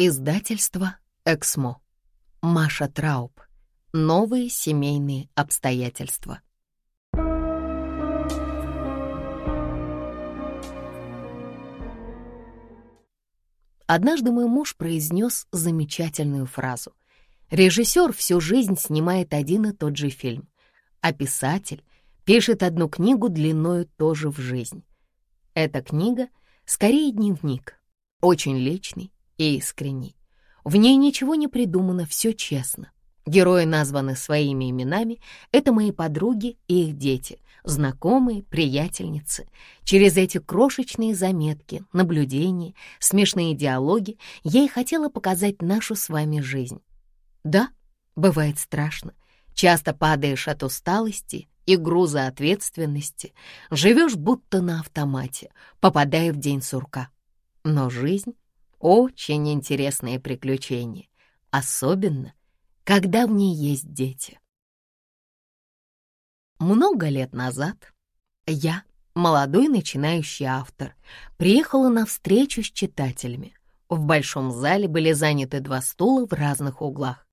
Издательство «Эксмо». Маша Трауб. Новые семейные обстоятельства. Однажды мой муж произнес замечательную фразу. Режиссер всю жизнь снимает один и тот же фильм, а писатель пишет одну книгу длиною тоже в жизнь. Эта книга скорее дневник, очень личный и искренний. В ней ничего не придумано, все честно. Герои названы своими именами. Это мои подруги и их дети, знакомые, приятельницы. Через эти крошечные заметки, наблюдения, смешные диалоги я и хотела показать нашу с вами жизнь. Да, бывает страшно. Часто падаешь от усталости и груза ответственности, живешь будто на автомате, попадая в день сурка. Но жизнь — очень интересное приключение, особенно, когда в ней есть дети. Много лет назад я, молодой начинающий автор, приехала на встречу с читателями. В большом зале были заняты два стула в разных углах.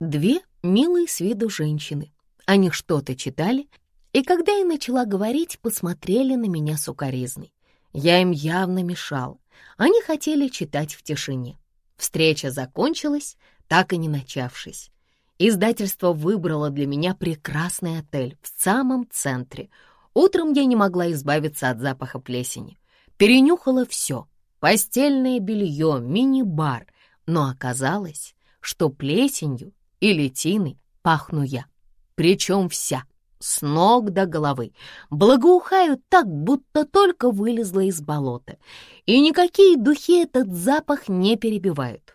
Две милые с виду женщины. Они что-то читали, и когда я начала говорить, посмотрели на меня сукоризной. Я им явно мешала. Они хотели читать в тишине. Встреча закончилась, так и не начавшись. Издательство выбрало для меня прекрасный отель в самом центре. Утром я не могла избавиться от запаха плесени. Перенюхала все — постельное белье, мини-бар, но оказалось, что плесенью и летиной пахну я, причем вся, с ног до головы. Благоухаю так, будто только вылезла из болота, и никакие духи этот запах не перебивают.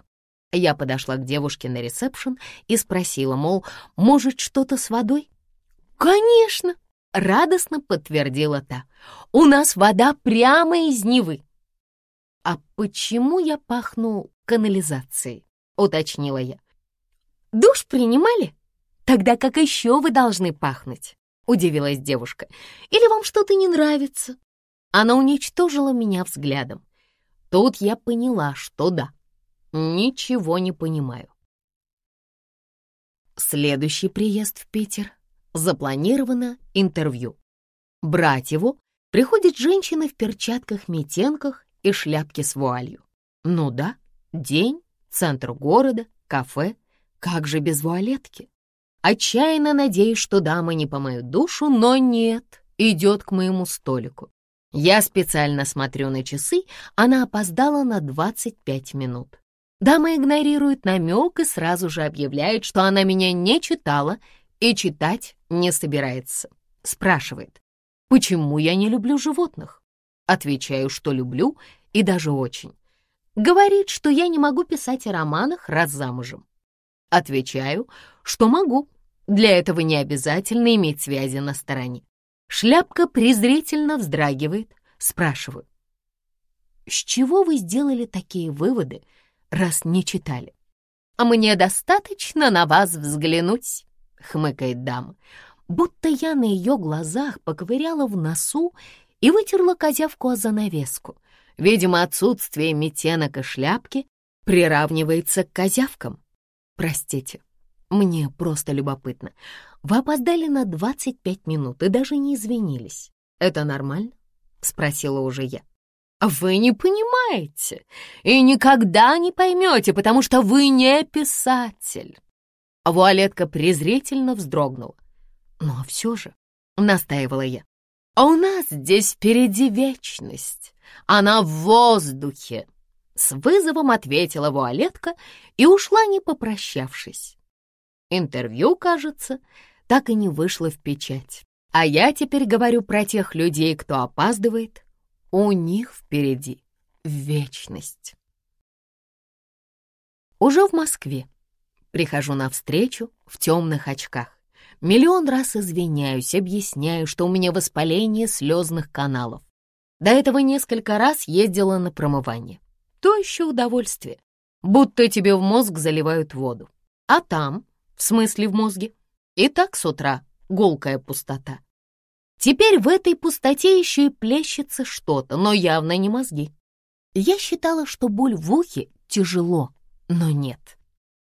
Я подошла к девушке на ресепшн и спросила, мол, может, что-то с водой? «Конечно!» — радостно подтвердила та. «У нас вода прямо из Невы». «А почему я пахну канализацией?» — уточнила я. Душ принимали? Тогда как еще вы должны пахнуть?» — удивилась девушка. «Или вам что-то не нравится?» Она уничтожила меня взглядом. Тут я поняла, что да, ничего не понимаю. Следующий приезд в Питер. Запланировано интервью. Брать его приходит женщина в перчатках-метенках и шляпке с вуалью. Ну да, день, центр города, кафе, как же без вуалетки? Отчаянно надеюсь, что дама не помоет душу, но нет, идет к моему столику. Я специально смотрю на часы, она опоздала на 25 минут. Дама игнорирует намек и сразу же объявляет, что она меня не читала и читать не собирается. Спрашивает, почему я не люблю животных? Отвечаю, что люблю и даже очень. Говорит, что я не могу писать о романах, раз замужем. Отвечаю, что могу. Для этого не обязательно иметь связи на стороне. Шляпка презрительно вздрагивает. Спрашиваю, с чего вы сделали такие выводы, раз не читали? А мне достаточно на вас взглянуть, хмыкает дама, будто я на ее глазах поковыряла в носу и вытерла козявку о занавеску. Видимо, отсутствие метенок и шляпки приравнивается к козявкам. Простите, мне просто любопытно. Вы опоздали на 25 минут и даже не извинились. Это нормально? Спросила уже я. Вы не понимаете и никогда не поймете, потому что вы не писатель. Вуалетка презрительно вздрогнула. Но «Ну, а все же, настаивала я, а у нас здесь впереди вечность. Она в воздухе. С вызовом ответила Вуалетка и ушла, не попрощавшись. Интервью, кажется, так и не вышло в печать. А я теперь говорю про тех людей, кто опаздывает. У них впереди вечность. Уже в Москве. Прихожу навстречу в темных очках. Миллион раз извиняюсь, объясняю, что у меня воспаление слезных каналов. До этого несколько раз ездила на промывание. То еще удовольствие, будто тебе в мозг заливают воду. А там, в смысле в мозге, и так с утра гулкая пустота. Теперь в этой пустоте еще и плещется что-то, но явно не мозги. Я считала, что боль в ухе тяжело, Но нет.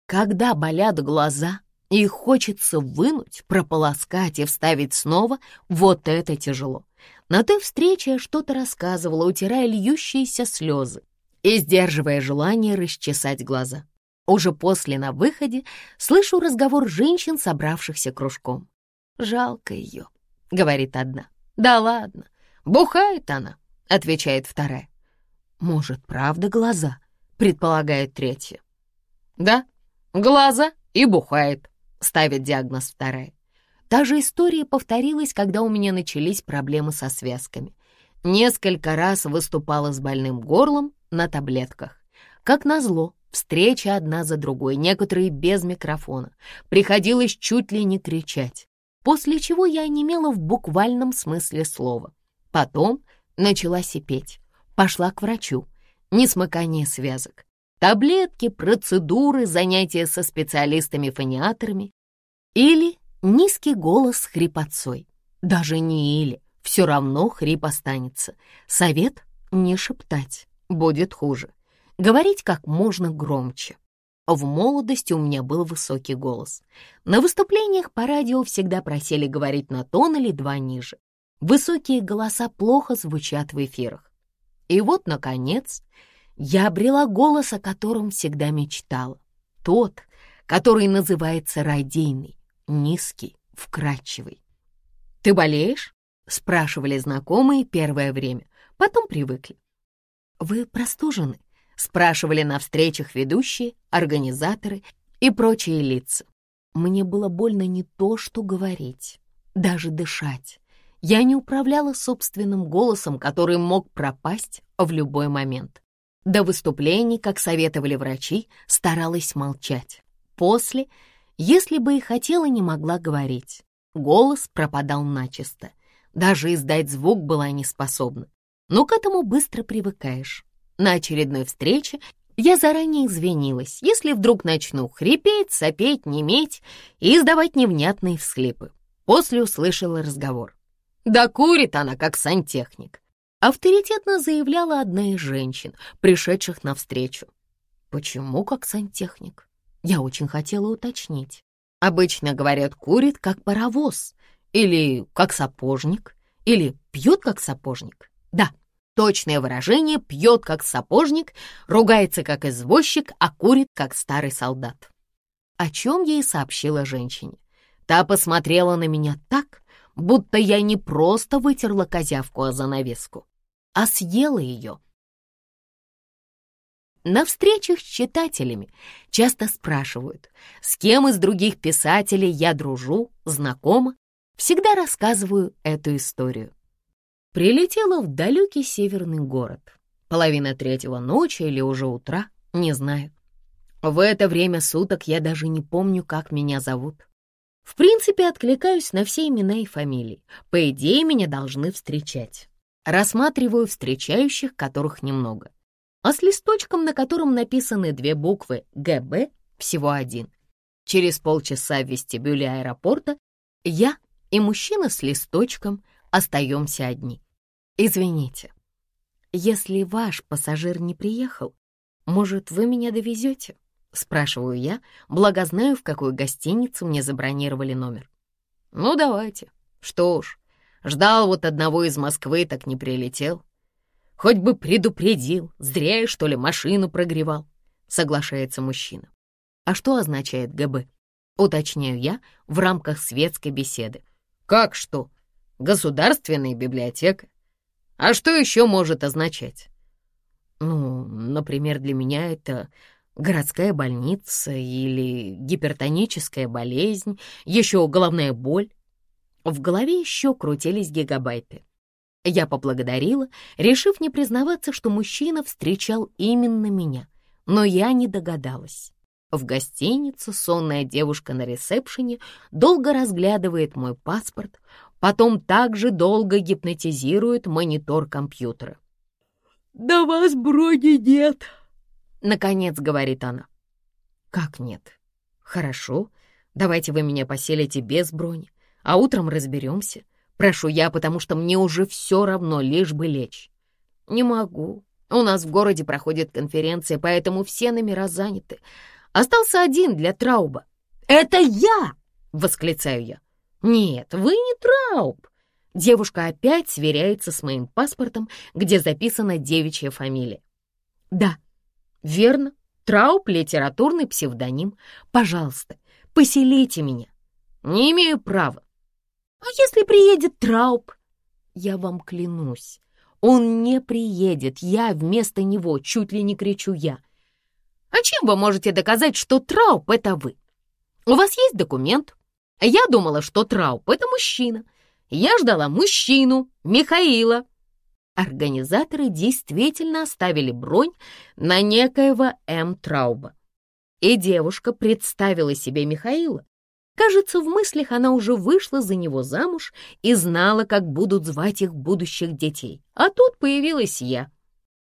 Когда болят глаза и хочется вынуть, прополоскать и вставить снова, вот это тяжело. На той встрече я что-то рассказывала, утирая льющиеся слезы и сдерживая желание расчесать глаза. Уже после на выходе слышу разговор женщин, собравшихся кружком. «Жалко ее», — говорит одна. «Да ладно, бухает она», — отвечает вторая. «Может, правда глаза?» — предполагает третья. «Да, глаза и бухает», — ставит диагноз вторая. Та же история повторилась, когда у меня начались проблемы со связками. Несколько раз выступала с больным горлом на таблетках. Как назло, встречи одна за другой, некоторые без микрофона. Приходилось чуть ли не кричать, после чего я онемела в буквальном смысле слова. Потом начала сипеть, пошла к врачу, несмыкание связок. Таблетки, процедуры, занятия со специалистами-фониаторами или низкий голос с хрипотцой. Даже не или, все равно хрип останется. Совет — не шептать, будет хуже. Говорить как можно громче. В молодости у меня был высокий голос. На выступлениях по радио всегда просили говорить на тон или два ниже. Высокие голоса плохо звучат в эфирах. И вот, наконец, я обрела голос, о котором всегда мечтала. Тот, который называется радийный, низкий, вкрадчивый. «Ты болеешь?» — спрашивали знакомые первое время, потом привыкли. «Вы простужены?» — спрашивали на встречах ведущие, организаторы и прочие лица. Мне было больно не то, что говорить, даже дышать. Я не управляла собственным голосом, который мог пропасть в любой момент. До выступлений, как советовали врачи, старалась молчать. После, если бы и хотела, не могла говорить. Голос пропадал начисто. Даже издать звук была не способна. Но к этому быстро привыкаешь. На очередной встрече я заранее извинилась, если вдруг начну хрипеть, сопеть, неметь и издавать невнятные всхлипы. После услышала разговор. Да курит она, как сантехник авторитетно заявляла одна из женщин, пришедших на встречу. Почему как сантехник? Я очень хотела уточнить. Обычно говорят, курит как паровоз, или как сапожник, или пьет как сапожник. Да, точное выражение «пьет как сапожник», ругается как извозчик, а курит как старый солдат. О чем ей сообщила женщине. Та посмотрела на меня так, будто я не просто вытерла козявку о занавеску, а съела ее. На встречах с читателями часто спрашивают, с кем из других писателей я дружу, знакома. Всегда рассказываю эту историю. Прилетела в далекий северный город. Половина третьего ночи или уже утра, не знаю. В это время суток я даже не помню, как меня зовут. В принципе, откликаюсь на все имена и фамилии. По идее, меня должны встречать. Рассматриваю встречающих, которых немного. А с листочком, на котором написаны две буквы «ГБ», всего один. Через полчаса в вестибюле аэропорта я и мужчина с листочком остаемся одни. Извините, если ваш пассажир не приехал, может, вы меня довезете? Спрашиваю я, благо знаю, в какую гостиницу мне забронировали номер. Ну, давайте. Что ж, Ждал вот одного из Москвы, так не прилетел. Хоть бы предупредил, зря я, что ли, машину прогревал, соглашается мужчина. А что означает ГБ? Уточняю я в рамках светской беседы. Как что? Государственная библиотека. А что еще может означать? Ну, например, для меня это городская больница или гипертоническая болезнь, еще головная боль. В голове еще крутились гигабайты. Я поблагодарила, решив не признаваться, что мужчина встречал именно меня, но я не догадалась. В гостинице сонная девушка на ресепшене долго разглядывает мой паспорт, потом также долго гипнотизирует монитор компьютера. «Да вас брони нет!» — наконец говорит она. «Как нет? Хорошо, давайте вы меня поселите без брони а утром разберемся. Прошу я, потому что мне уже все равно, лишь бы лечь. Не могу, У нас в городе проходит конференция, поэтому все номера заняты. Остался один для Трауба. «Это я!» — восклицаю я. «Нет, вы не Трауб!» Девушка опять сверяется с моим паспортом, где записана девичья фамилия. «Да, верно, Трауб — литературный псевдоним. Пожалуйста, поселите меня». «Не имею права». «А если приедет Трауб?» «Я вам клянусь, он не приедет, я вместо него, чуть ли не кричу я. А чем вы можете доказать, что Трауп — это вы? У вас есть документ? Я думала, что Трауп — это мужчина. Я ждала мужчину, Михаила. Организаторы действительно оставили бронь на некоего М. Трауба. И девушка представила себе Михаила, Кажется, в мыслях она уже вышла за него замуж и знала, как будут звать их будущих детей. А тут появилась я.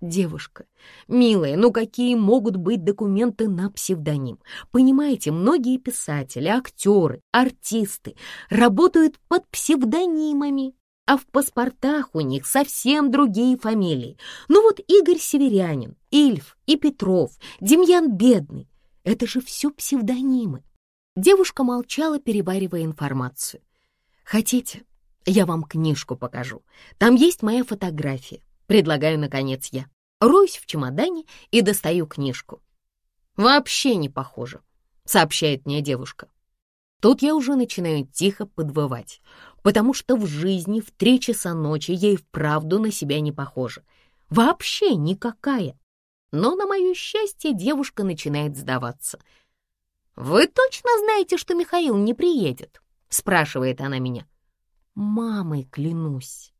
Девушка, милая, ну какие могут быть документы на псевдоним? Понимаете, многие писатели, актеры, артисты работают под псевдонимами, а в паспортах у них совсем другие фамилии. Ну вот Игорь Северянин, Ильф и Петров, Демьян Бедный — это же все псевдонимы. Девушка молчала, переваривая информацию. «Хотите, я вам книжку покажу? Там есть моя фотография. Предлагаю, наконец, я. Роюсь в чемодане и достаю книжку. Вообще не похоже», — сообщает мне девушка. Тут я уже начинаю тихо подвывать, потому что в жизни в три часа ночи ей вправду на себя не похожа. Вообще никакая. Но, на мое счастье, девушка начинает сдаваться — «Вы точно знаете, что Михаил не приедет?» — спрашивает она меня. «Мамой клянусь.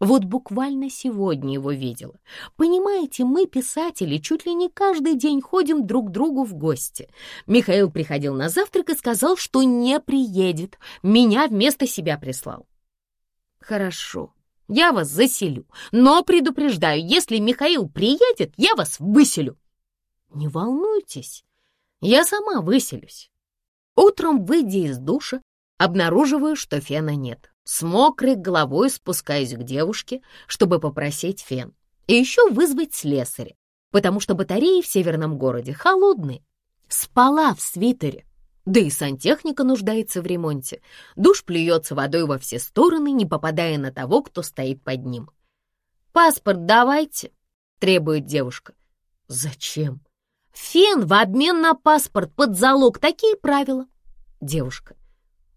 Вот буквально сегодня его видела. Понимаете, мы, писатели, чуть ли не каждый день ходим друг к другу в гости. Михаил приходил на завтрак и сказал, что не приедет. Меня вместо себя прислал. Хорошо, я вас заселю, но предупреждаю, если Михаил приедет, я вас выселю. Не волнуйтесь, я сама выселюсь. Утром, выйдя из душа, обнаруживаю, что фена нет. С мокрой головой спускаюсь к девушке, чтобы попросить фен. И еще вызвать слесаря, потому что батареи в северном городе холодные. Спала в свитере. Да и сантехника нуждается в ремонте. Душ плюется водой во все стороны, не попадая на того, кто стоит под ним. «Паспорт давайте», — требует девушка. «Зачем?» Фен в обмен на паспорт под залог. Такие правила. Девушка,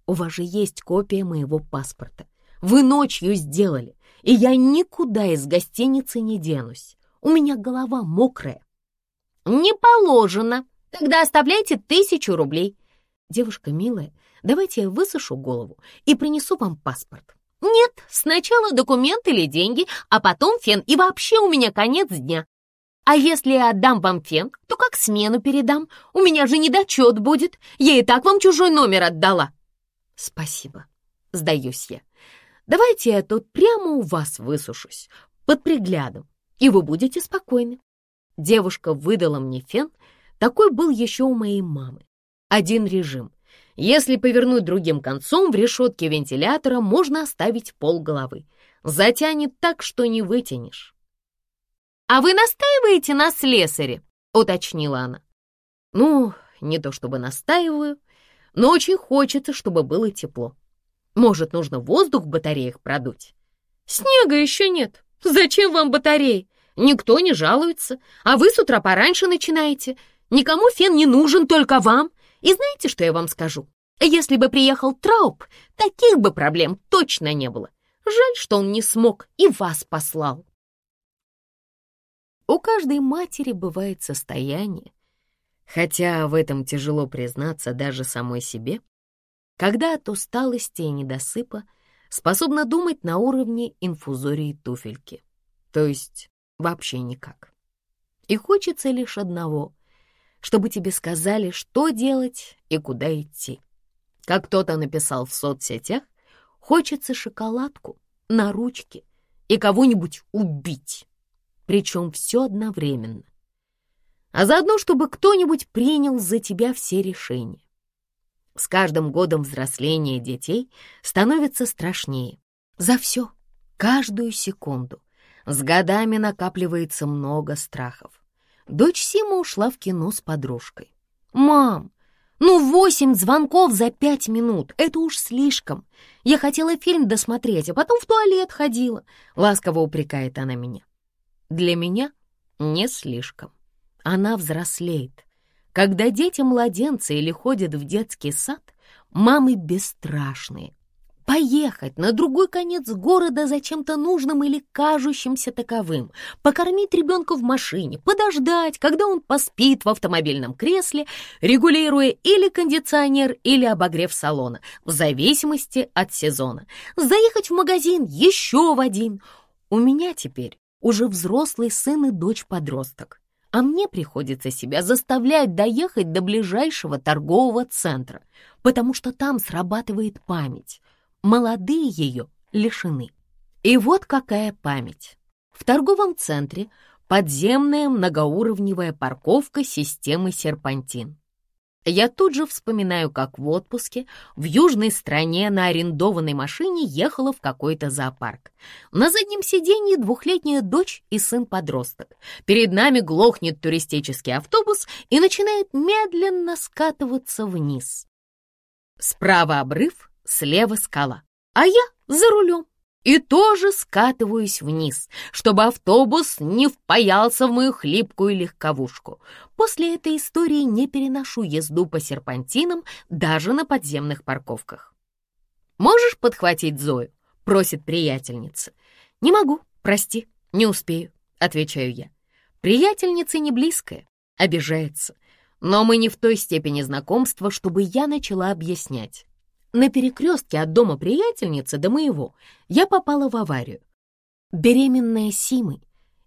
у вас же есть копия моего паспорта. Вы ночью сделали, и я никуда из гостиницы не денусь. У меня голова мокрая. Не положено. Тогда оставляйте тысячу рублей. Девушка милая, давайте я высушу голову и принесу вам паспорт. Нет, сначала документы или деньги, а потом фен, и вообще у меня конец дня. А если я отдам вам фен, то как смену передам? У меня же недочет будет. Я и так вам чужой номер отдала. Спасибо, сдаюсь я. Давайте я тут прямо у вас высушусь, под приглядом, и вы будете спокойны. Девушка выдала мне фен, такой был еще у моей мамы. Один режим. Если повернуть другим концом, в решетке вентилятора можно оставить пол головы. Затянет так, что не вытянешь. «А вы настаиваете на слесаре?» — уточнила она. «Ну, не то чтобы настаиваю, но очень хочется, чтобы было тепло. Может, нужно воздух в батареях продуть?» «Снега еще нет. Зачем вам батареи? Никто не жалуется, а вы с утра пораньше начинаете. Никому фен не нужен, только вам. И знаете, что я вам скажу? Если бы приехал Трауп, таких бы проблем точно не было. Жаль, что он не смог и вас послал». У каждой матери бывает состояние, хотя в этом тяжело признаться даже самой себе, когда от усталости и недосыпа способна думать на уровне инфузории туфельки, то есть вообще никак. И хочется лишь одного, чтобы тебе сказали, что делать и куда идти. Как кто-то написал в соцсетях, хочется шоколадку на ручке и кого-нибудь убить причем все одновременно. А заодно, чтобы кто-нибудь принял за тебя все решения. С каждым годом взросления детей становится страшнее. За все, каждую секунду. С годами накапливается много страхов. Дочь Сима ушла в кино с подружкой. «Мам, ну восемь звонков за пять минут — это уж слишком. Я хотела фильм досмотреть, а потом в туалет ходила», — ласково упрекает она меня. Для меня не слишком. Она взрослеет. Когда дети младенцы или ходят в детский сад, мамы бесстрашные, Поехать на другой конец города за чем-то нужным или кажущимся таковым, покормить ребенка в машине, подождать, когда он поспит в автомобильном кресле, регулируя или кондиционер, или обогрев салона, в зависимости от сезона, заехать в магазин еще в один. У меня теперь уже взрослый сын и дочь-подросток, а мне приходится себя заставлять доехать до ближайшего торгового центра, потому что там срабатывает память молодые ее лишены. И вот какая память. В торговом центре подземная многоуровневая парковка системы «Серпантин». Я тут же вспоминаю, как в отпуске в южной стране на арендованной машине ехала в какой-то зоопарк. На заднем сиденье двухлетняя дочь и сын-подросток. Перед нами глохнет туристический автобус и начинает медленно скатываться вниз. Справа обрыв, слева скала, а я за рулем. И тоже скатываюсь вниз, чтобы автобус не впаялся в мою хлипкую легковушку. После этой истории не переношу езду по серпантинам даже на подземных парковках. «Можешь подхватить Зою?» — просит приятельница. «Не могу, прости, не успею», — отвечаю я. Приятельница не близкая, обижается. Но мы не в той степени знакомства, чтобы я начала объяснять. На перекрестке от дома приятельницы до моего я попала в аварию. Беременная Симой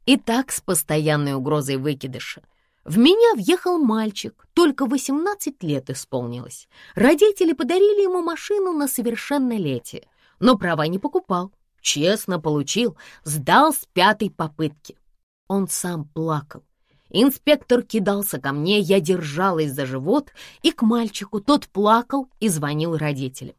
и так с постоянной угрозой выкидыша. В меня въехал мальчик, только 18 лет исполнилось. Родители подарили ему машину на совершеннолетие, но права не покупал. Честно получил, сдал с пятой попытки. Он сам плакал, Инспектор кидался ко мне, я держалась за живот, и к мальчику тот плакал и звонил родителям.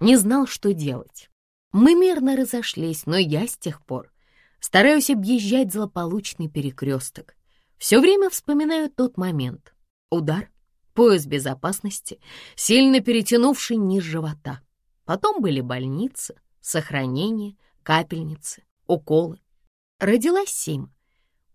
Не знал, что делать. Мы мирно разошлись, но я с тех пор стараюсь объезжать злополучный перекресток. Все время вспоминаю тот момент. Удар, пояс безопасности, сильно перетянувший низ живота. Потом были больницы, сохранение, капельницы, уколы. Родилась Сима.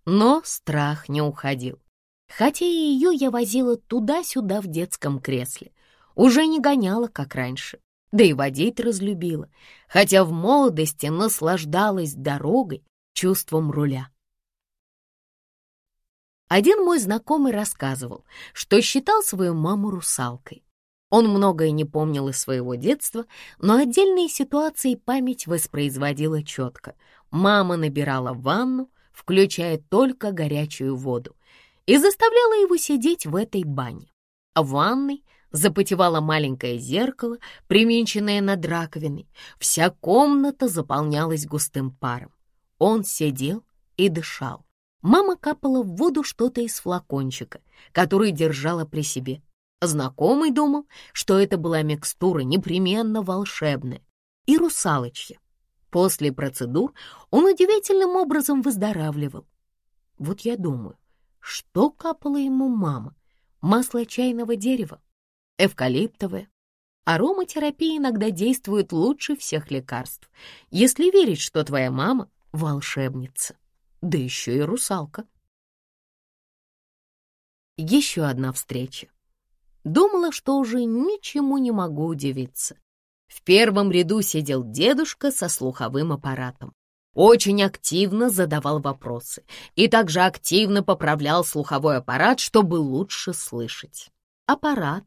Но страх не уходил. Хотя и ее я возила туда-сюда в детском кресле. Уже не гоняла, как раньше. Да и водить разлюбила, хотя в молодости наслаждалась дорогой, чувством руля. Один мой знакомый рассказывал, что считал свою маму русалкой. Он многое не помнил из своего детства, но отдельные ситуации память воспроизводила четко. Мама набирала ванну, включая только горячую воду, и заставляла его сидеть в этой бане. В ванной запотевало маленькое зеркало, привинченное над раковиной. Вся комната заполнялась густым паром. Он сидел и дышал. Мама капала в воду что-то из флакончика, который держала при себе. Знакомый думал, что это была микстура непременно волшебная и русалочья. После процедур он удивительным образом выздоравливал. Вот я думаю, что капала ему мама? Масло чайного дерева? Эвкалиптовое? Ароматерапия иногда действует лучше всех лекарств, если верить, что твоя мама — волшебница, да еще и русалка. Еще одна встреча. Думала, что уже ничему не могу удивиться. В первом ряду сидел дедушка со слуховым аппаратом. Очень активно задавал вопросы и также активно поправлял слуховой аппарат, чтобы лучше слышать. Аппарат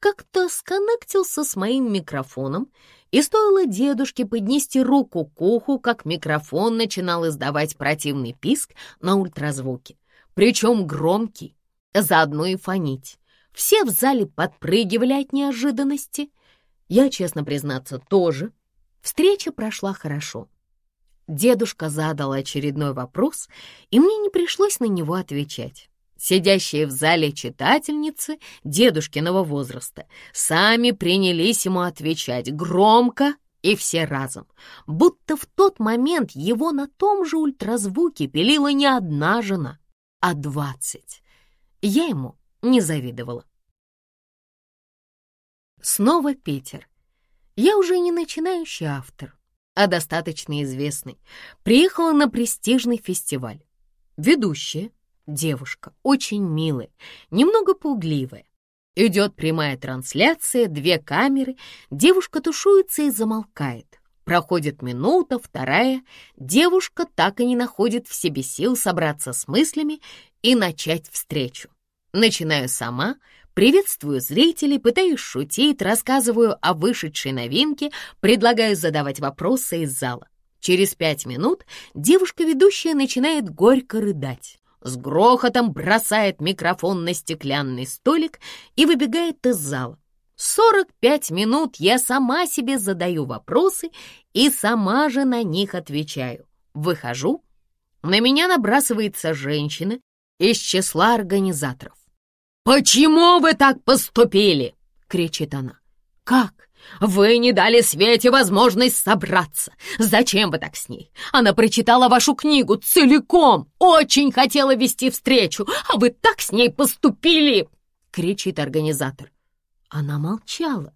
как-то сконнектился с моим микрофоном, и стоило дедушке поднести руку к уху, как микрофон начинал издавать противный писк на ультразвуке, причем громкий, заодно и фонить. Все в зале подпрыгивали от неожиданности — я, честно признаться, тоже. Встреча прошла хорошо. Дедушка задал очередной вопрос, и мне не пришлось на него отвечать. Сидящие в зале читательницы дедушкиного возраста сами принялись ему отвечать громко и все разом, будто в тот момент его на том же ультразвуке пилила не одна жена, а двадцать. Я ему не завидовала. Снова Питер. Я уже не начинающий автор, а достаточно известный. Приехала на престижный фестиваль. Ведущая, девушка, очень милая, немного пугливая. Идет прямая трансляция, две камеры, девушка тушуется и замолкает. Проходит минута, вторая, девушка так и не находит в себе сил собраться с мыслями и начать встречу. Начинаю сама, приветствую зрителей, пытаюсь шутить, рассказываю о вышедшей новинке, предлагаю задавать вопросы из зала. Через пять минут девушка-ведущая начинает горько рыдать с грохотом бросает микрофон на стеклянный столик и выбегает из зала. Сорок пять минут я сама себе задаю вопросы и сама же на них отвечаю. Выхожу, на меня набрасывается женщина из числа организаторов. «Почему вы так поступили?» — кричит она. «Как? Вы не дали Свете возможность собраться. Зачем вы так с ней? Она прочитала вашу книгу целиком, очень хотела вести встречу, а вы так с ней поступили!» — кричит организатор. Она молчала.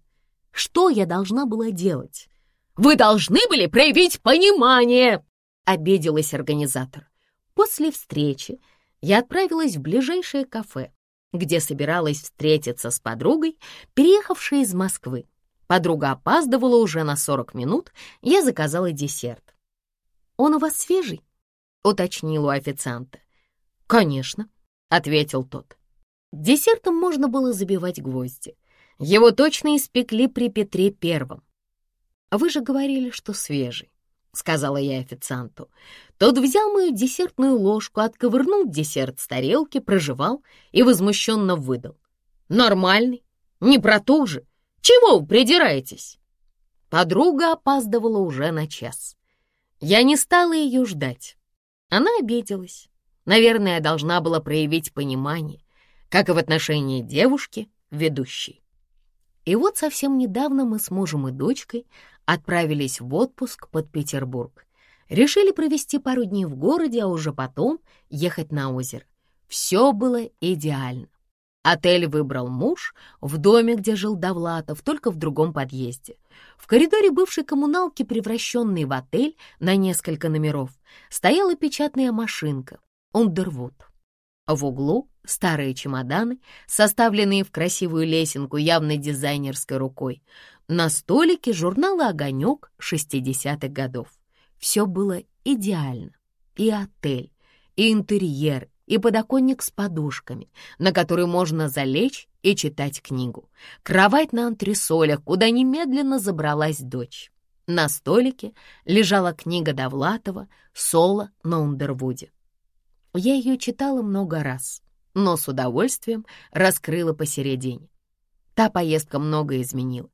Что я должна была делать? «Вы должны были проявить понимание!» — обиделась организатор. После встречи я отправилась в ближайшее кафе, где собиралась встретиться с подругой, переехавшей из Москвы. Подруга опаздывала уже на 40 минут, я заказала десерт. «Он у вас свежий?» — уточнил у официанта. «Конечно», — ответил тот. Десертом можно было забивать гвозди. Его точно испекли при Петре Первом. «Вы же говорили, что свежий», — сказала я официанту. Тот взял мою десертную ложку, отковырнул десерт с тарелки, прожевал и возмущенно выдал. «Нормальный, не про ту же. Чего вы придираетесь?» Подруга опаздывала уже на час. Я не стала ее ждать. Она обиделась. Наверное, должна была проявить понимание, как и в отношении девушки, ведущей. И вот совсем недавно мы с мужем и дочкой отправились в отпуск под Петербург. Решили провести пару дней в городе, а уже потом ехать на озеро. Все было идеально. Отель выбрал муж в доме, где жил Довлатов, только в другом подъезде. В коридоре бывшей коммуналки, превращенной в отель на несколько номеров, стояла печатная машинка «Ундервуд». В углу старые чемоданы, составленные в красивую лесенку явно дизайнерской рукой. На столике журналы «Огонек» 60-х годов. Все было идеально. И отель, и интерьер, и подоконник с подушками, на который можно залечь и читать книгу, кровать на антресолях, куда немедленно забралась дочь. На столике лежала книга Довлатова «Соло на Ундервуде». Я ее читала много раз, но с удовольствием раскрыла посередине. Та поездка много изменила.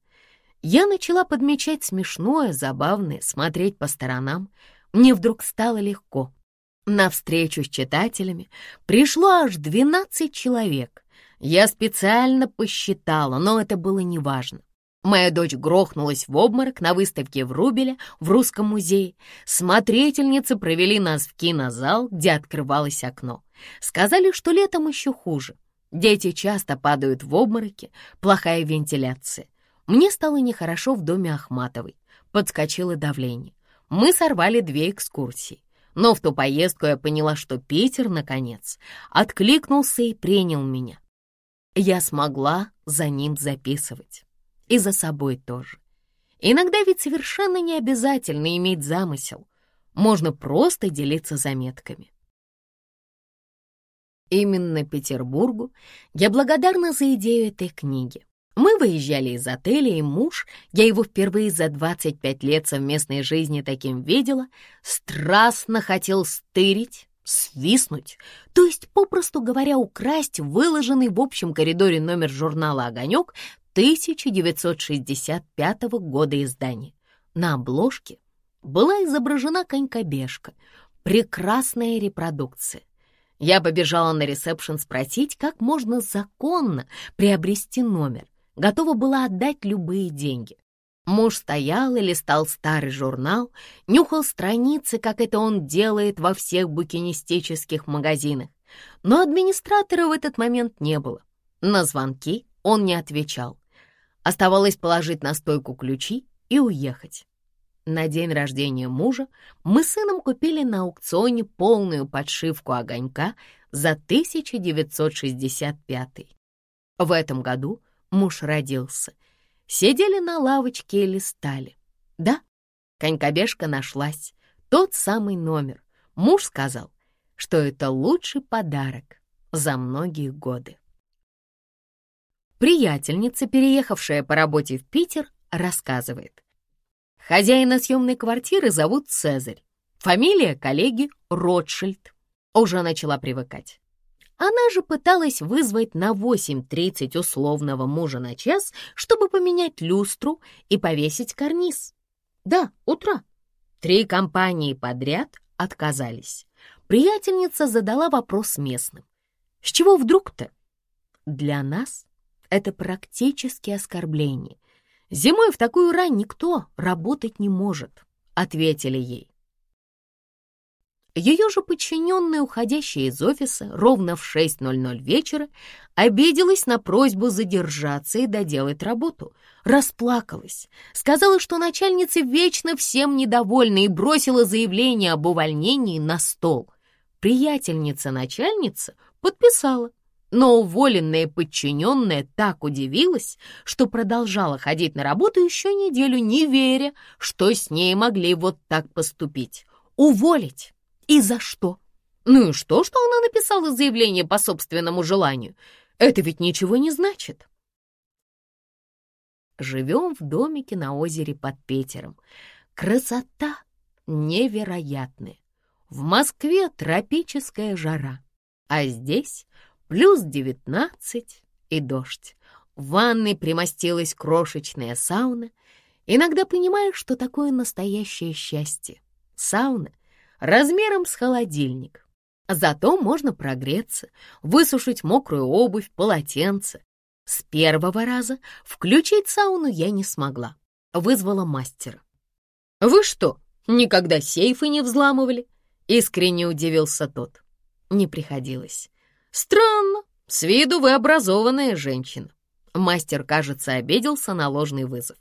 Я начала подмечать смешное, забавное, смотреть по сторонам. Мне вдруг стало легко — на встречу с читателями пришло аж 12 человек. Я специально посчитала, но это было неважно. Моя дочь грохнулась в обморок на выставке в Рубеле в Русском музее. Смотрительницы провели нас в кинозал, где открывалось окно. Сказали, что летом еще хуже. Дети часто падают в обмороки, плохая вентиляция. Мне стало нехорошо в доме Ахматовой. Подскочило давление. Мы сорвали две экскурсии. Но в ту поездку я поняла, что Питер, наконец, откликнулся и принял меня. Я смогла за ним записывать. И за собой тоже. Иногда ведь совершенно не обязательно иметь замысел. Можно просто делиться заметками. Именно Петербургу я благодарна за идею этой книги. Мы выезжали из отеля, и муж, я его впервые за 25 лет совместной жизни таким видела, страстно хотел стырить, свистнуть, то есть, попросту говоря, украсть выложенный в общем коридоре номер журнала «Огонек» 1965 года издания. На обложке была изображена конькобежка, прекрасная репродукция. Я побежала на ресепшн спросить, как можно законно приобрести номер готова была отдать любые деньги. Муж стоял и листал старый журнал, нюхал страницы, как это он делает во всех букинистических магазинах. Но администратора в этот момент не было. На звонки он не отвечал. Оставалось положить на стойку ключи и уехать. На день рождения мужа мы с сыном купили на аукционе полную подшивку огонька за 1965. В этом году муж родился. Сидели на лавочке и листали. Да, конькобежка нашлась, тот самый номер. Муж сказал, что это лучший подарок за многие годы. Приятельница, переехавшая по работе в Питер, рассказывает. Хозяина съемной квартиры зовут Цезарь. Фамилия коллеги Ротшильд. Уже начала привыкать. Она же пыталась вызвать на 8.30 условного мужа на час, чтобы поменять люстру и повесить карниз. Да, утро. Три компании подряд отказались. Приятельница задала вопрос местным. С чего вдруг-то? Для нас это практически оскорбление. Зимой в такую рань никто работать не может, ответили ей. Ее же подчиненная, уходящая из офиса ровно в 6.00 вечера, обиделась на просьбу задержаться и доделать работу. Расплакалась, сказала, что начальница вечно всем недовольна и бросила заявление об увольнении на стол. Приятельница-начальница подписала, но уволенная подчиненная так удивилась, что продолжала ходить на работу еще неделю, не веря, что с ней могли вот так поступить. Уволить. И за что? Ну и что, что она написала заявление по собственному желанию? Это ведь ничего не значит. Живем в домике на озере под Петером. Красота невероятная. В Москве тропическая жара, а здесь плюс девятнадцать и дождь. В ванной примостилась крошечная сауна. Иногда понимаешь, что такое настоящее счастье. Сауна размером с холодильник. Зато можно прогреться, высушить мокрую обувь, полотенце. С первого раза включить сауну я не смогла. Вызвала мастера. «Вы что, никогда сейфы не взламывали?» Искренне удивился тот. Не приходилось. «Странно, с виду вы образованная женщина». Мастер, кажется, обиделся на ложный вызов.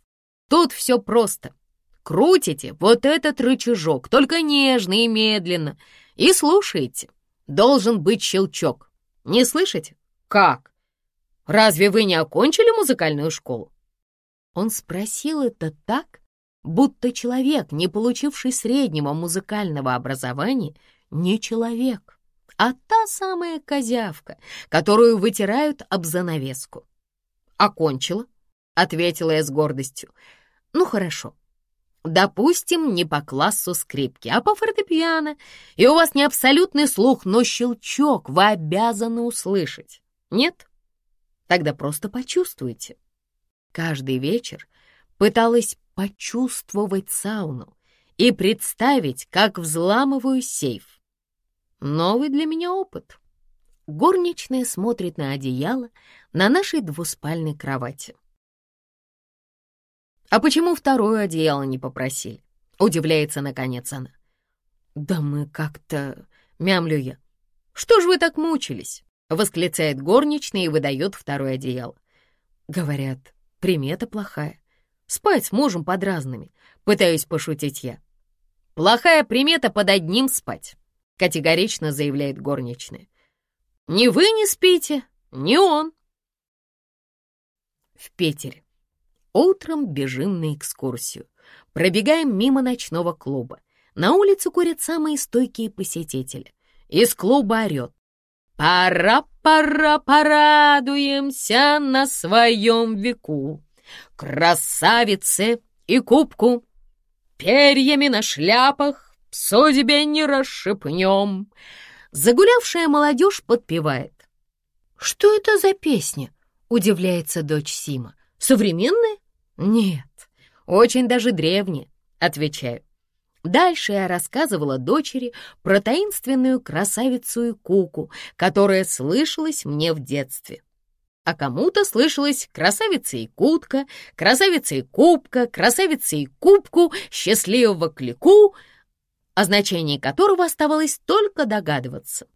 «Тут все просто. Крутите вот этот рычажок, только нежно и медленно, и слушайте. Должен быть щелчок. Не слышите? Как? Разве вы не окончили музыкальную школу?» Он спросил это так, будто человек, не получивший среднего музыкального образования, не человек а та самая козявка, которую вытирают об занавеску. «Окончила», — ответила я с гордостью. «Ну, хорошо. Допустим, не по классу скрипки, а по фортепиано, и у вас не абсолютный слух, но щелчок вы обязаны услышать. Нет? Тогда просто почувствуйте». Каждый вечер пыталась почувствовать сауну и представить, как взламываю сейф. Новый для меня опыт. Горничная смотрит на одеяло на нашей двуспальной кровати. «А почему второе одеяло не попросили?» — удивляется наконец она. «Да мы как-то...» — мямлю я. «Что ж вы так мучились?» — восклицает горничная и выдает второе одеяло. Говорят, примета плохая. Спать с мужем под разными. Пытаюсь пошутить я. Плохая примета под одним спать категорично заявляет горничная. «Ни вы не спите, ни он». В Питере. Утром бежим на экскурсию. Пробегаем мимо ночного клуба. На улице курят самые стойкие посетители. Из клуба орет. «Пора, пора, порадуемся на своем веку! Красавице и кубку! Перьями на шляпах судьбе не расшипнем!» Загулявшая молодежь подпевает. «Что это за песня?» — удивляется дочь Сима. «Современная?» «Нет, очень даже древняя», — отвечаю. Дальше я рассказывала дочери про таинственную красавицу и куку, которая слышалась мне в детстве. а кому-то слышалось «красавица и кутка», «красавица и кубка», «красавица и кубку», «счастливого клику», о значении которого оставалось только догадываться.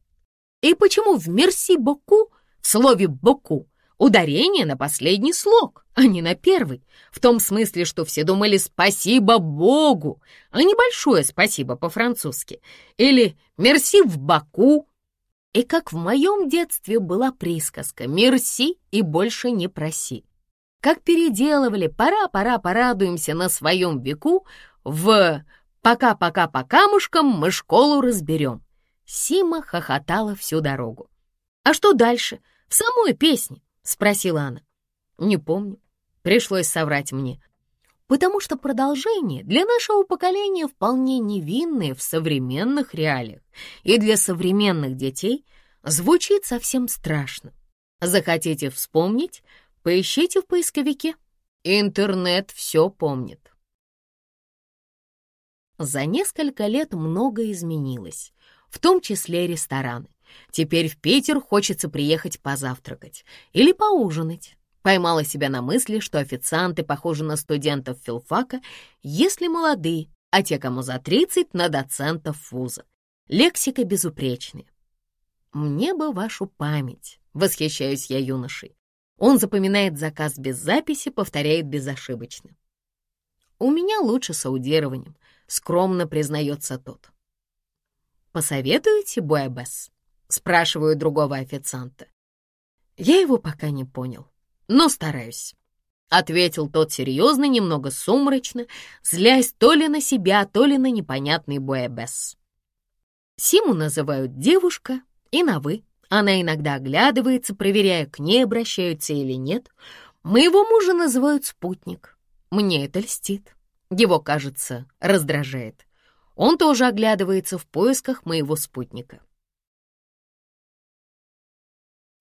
И почему в «мерси боку» в слове «боку» ударение на последний слог, а не на первый, в том смысле, что все думали «спасибо Богу», а не большое спасибо по-французски, или «мерси в боку», и как в моем детстве была присказка «мерси и больше не проси». Как переделывали «пора, пора, порадуемся на своем веку» в «пока-пока по камушкам мы школу разберем». Сима хохотала всю дорогу. «А что дальше? В самой песне?» — спросила она. «Не помню. Пришлось соврать мне. Потому что продолжение для нашего поколения вполне невинное в современных реалиях и для современных детей звучит совсем страшно. Захотите вспомнить? Поищите в поисковике. Интернет все помнит. За несколько лет многое изменилось, в том числе рестораны. Теперь в Питер хочется приехать позавтракать или поужинать. Поймала себя на мысли, что официанты похожи на студентов филфака, если молодые, а те, кому за 30, на доцентов вуза. Лексика безупречная. «Мне бы вашу память», — восхищаюсь я юношей. Он запоминает заказ без записи, повторяет безошибочно. «У меня лучше с аудированием», — скромно признается тот. «Посоветуете, Буэбес?» — спрашиваю другого официанта. Я его пока не понял, но стараюсь. — ответил тот серьезно, немного сумрачно, злясь то ли на себя, то ли на непонятный Буэбес. Симу называют девушка и на «вы». Она иногда оглядывается, проверяя, к ней обращаются или нет. Моего мужа называют спутник. Мне это льстит. Его, кажется, раздражает. Он тоже оглядывается в поисках моего спутника.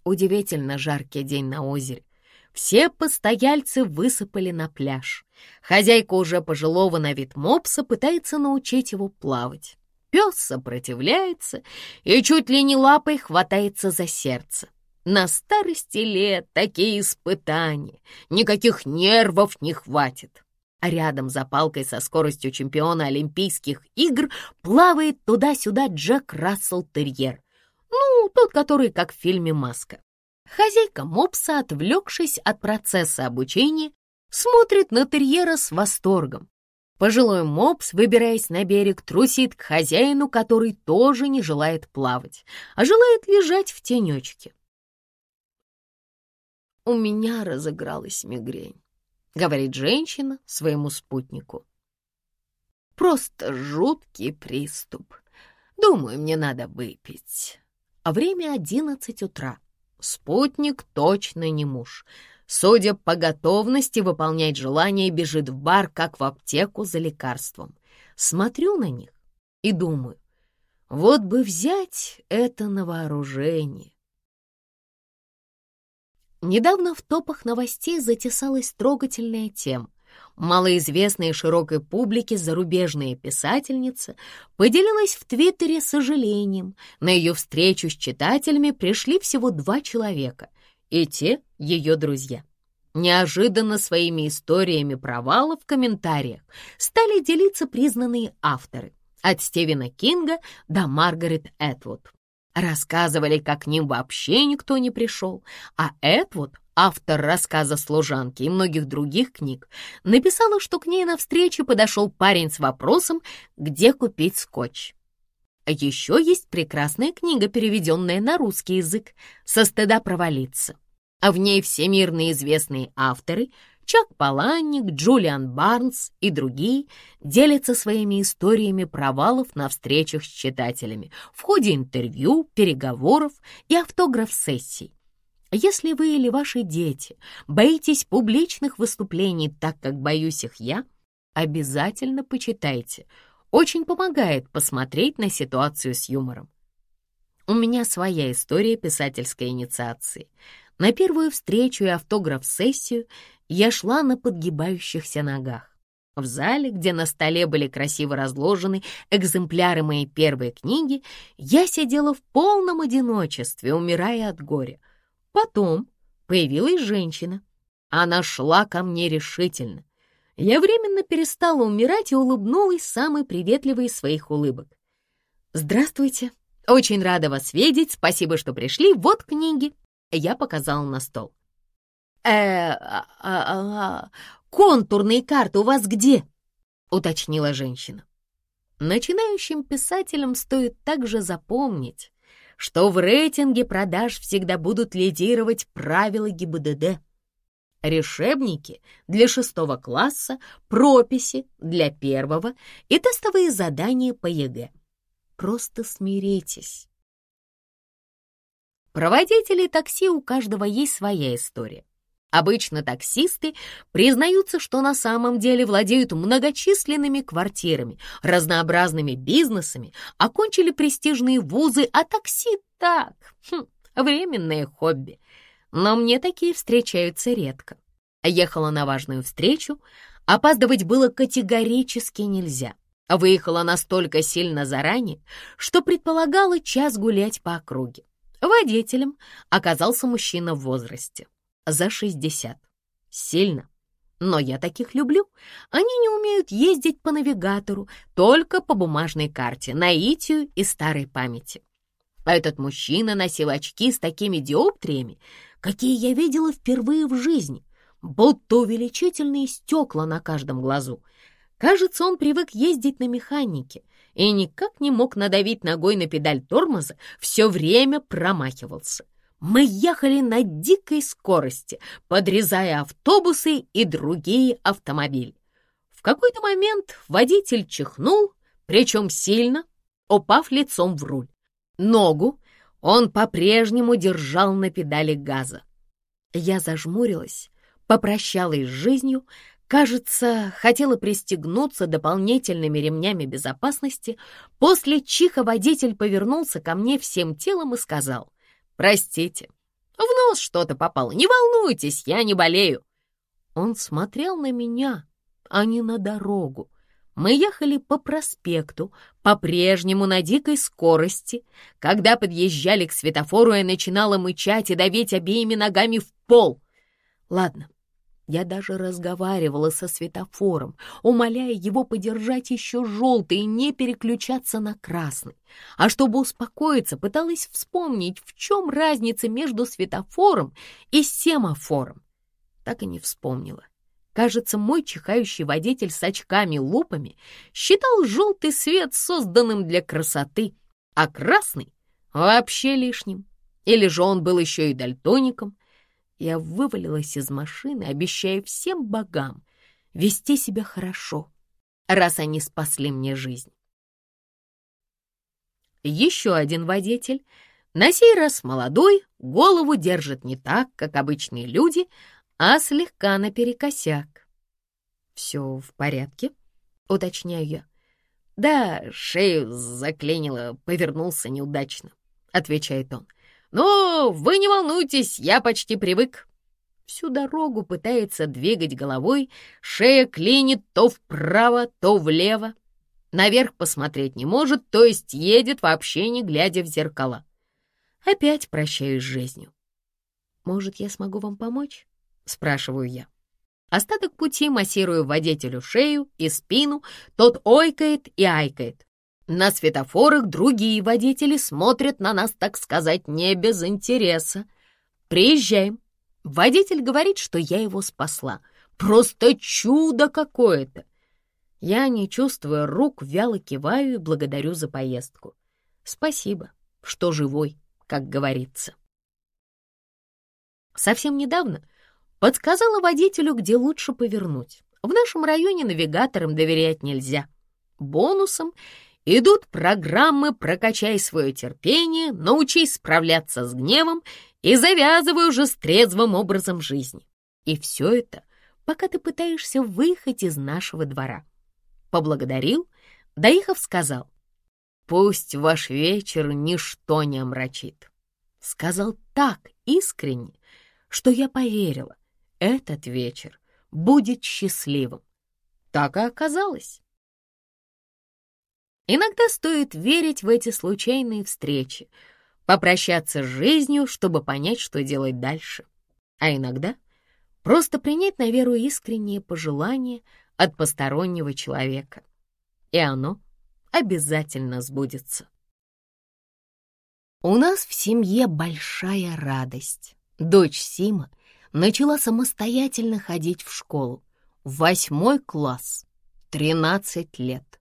Удивительно жаркий день на озере. Все постояльцы высыпали на пляж. Хозяйка уже пожилого на вид мопса пытается научить его плавать. Пес сопротивляется и чуть ли не лапой хватается за сердце. На старости лет такие испытания, никаких нервов не хватит. А рядом за палкой со скоростью чемпиона Олимпийских игр плавает туда-сюда Джек Рассел Терьер. Ну, тот, который как в фильме «Маска». Хозяйка мопса, отвлекшись от процесса обучения, смотрит на терьера с восторгом. Пожилой мопс, выбираясь на берег, трусит к хозяину, который тоже не желает плавать, а желает лежать в тенечке. «У меня разыгралась мигрень», — говорит женщина своему спутнику. «Просто жуткий приступ. Думаю, мне надо выпить». А время одиннадцать утра. Спутник точно не муж. Судя по готовности выполнять желание, бежит в бар, как в аптеку за лекарством. Смотрю на них и думаю, вот бы взять это на вооружение. Недавно в топах новостей затесалась трогательная тема. Малоизвестная широкой публике зарубежная писательница поделилась в Твиттере сожалением. На ее встречу с читателями пришли всего два человека — и те ее друзья. Неожиданно своими историями провала в комментариях стали делиться признанные авторы, от Стивена Кинга до Маргарет Этвуд. Рассказывали, как к ним вообще никто не пришел, а Этвуд, автор рассказа «Служанки» и многих других книг, написала, что к ней навстречу подошел парень с вопросом, где купить скотч. Еще есть прекрасная книга, переведенная на русский язык «Со стыда провалиться» а в ней всемирно известные авторы Чак Паланник, Джулиан Барнс и другие делятся своими историями провалов на встречах с читателями в ходе интервью, переговоров и автограф-сессий. Если вы или ваши дети боитесь публичных выступлений так, как боюсь их я, обязательно почитайте. Очень помогает посмотреть на ситуацию с юмором. У меня своя история писательской инициации — на первую встречу и автограф-сессию я шла на подгибающихся ногах. В зале, где на столе были красиво разложены экземпляры моей первой книги, я сидела в полном одиночестве, умирая от горя. Потом появилась женщина. Она шла ко мне решительно. Я временно перестала умирать и улыбнулась самой приветливой из своих улыбок. «Здравствуйте. Очень рада вас видеть. Спасибо, что пришли. Вот книги». Я показала на стол. «Э, а, а, а, контурные карты у вас где?» — уточнила женщина. Начинающим писателям стоит также запомнить, что в рейтинге продаж всегда будут лидировать правила ГИБДД. Решебники для шестого класса, прописи для первого и тестовые задания по ЕГЭ. Просто смиритесь. Про водителей такси у каждого есть своя история. Обычно таксисты признаются, что на самом деле владеют многочисленными квартирами, разнообразными бизнесами, окончили престижные вузы, а такси так, хм, временное хобби. Но мне такие встречаются редко. Ехала на важную встречу, опаздывать было категорически нельзя. Выехала настолько сильно заранее, что предполагала час гулять по округе. Водителем оказался мужчина в возрасте за 60. Сильно. Но я таких люблю. Они не умеют ездить по навигатору, только по бумажной карте, наитию и старой памяти. Этот мужчина носил очки с такими диоптриями, какие я видела впервые в жизни, будто увеличительные стекла на каждом глазу. Кажется, он привык ездить на механике и никак не мог надавить ногой на педаль тормоза, все время промахивался. Мы ехали на дикой скорости, подрезая автобусы и другие автомобили. В какой-то момент водитель чихнул, причем сильно, упав лицом в руль. Ногу он по-прежнему держал на педали газа. Я зажмурилась, попрощалась с жизнью, кажется, хотела пристегнуться дополнительными ремнями безопасности, после чиха водитель повернулся ко мне всем телом и сказал, Простите, в нос что-то попало. Не волнуйтесь, я не болею. Он смотрел на меня, а не на дорогу. Мы ехали по проспекту, по-прежнему на дикой скорости. Когда подъезжали к светофору, я начинала мычать и давить обеими ногами в пол. Ладно, я даже разговаривала со светофором, умоляя его подержать еще желтый и не переключаться на красный. А чтобы успокоиться, пыталась вспомнить, в чем разница между светофором и семафором. Так и не вспомнила. Кажется, мой чихающий водитель с очками-лупами считал желтый свет созданным для красоты, а красный — вообще лишним. Или же он был еще и дальтоником — я вывалилась из машины, обещая всем богам вести себя хорошо, раз они спасли мне жизнь. Еще один водитель, на сей раз молодой, голову держит не так, как обычные люди, а слегка наперекосяк. «Все в порядке?» — уточняю я. «Да, шею заклинило, повернулся неудачно», — отвечает он. «Ну, вы не волнуйтесь, я почти привык». Всю дорогу пытается двигать головой, шея клинит то вправо, то влево. Наверх посмотреть не может, то есть едет вообще не глядя в зеркала. Опять прощаюсь с жизнью. «Может, я смогу вам помочь?» — спрашиваю я. Остаток пути массирую водителю шею и спину, тот ойкает и айкает. На светофорах другие водители смотрят на нас, так сказать, не без интереса. Приезжаем. Водитель говорит, что я его спасла. Просто чудо какое-то. Я, не чувствуя рук, вяло киваю и благодарю за поездку. Спасибо, что живой, как говорится. Совсем недавно подсказала водителю, где лучше повернуть. В нашем районе навигаторам доверять нельзя. Бонусом Идут программы «Прокачай свое терпение», «Научись справляться с гневом» и «Завязывай уже с трезвым образом жизни». И все это, пока ты пытаешься выехать из нашего двора. Поблагодарил, Даихов сказал, «Пусть ваш вечер ничто не омрачит». Сказал так искренне, что я поверила, этот вечер будет счастливым. Так и оказалось. Иногда стоит верить в эти случайные встречи, попрощаться с жизнью, чтобы понять, что делать дальше. а иногда просто принять на веру искреннее пожелание от постороннего человека. И оно обязательно сбудется. У нас в семье большая радость. Дочь Сима начала самостоятельно ходить в школу. Восьмой класс, 13 лет.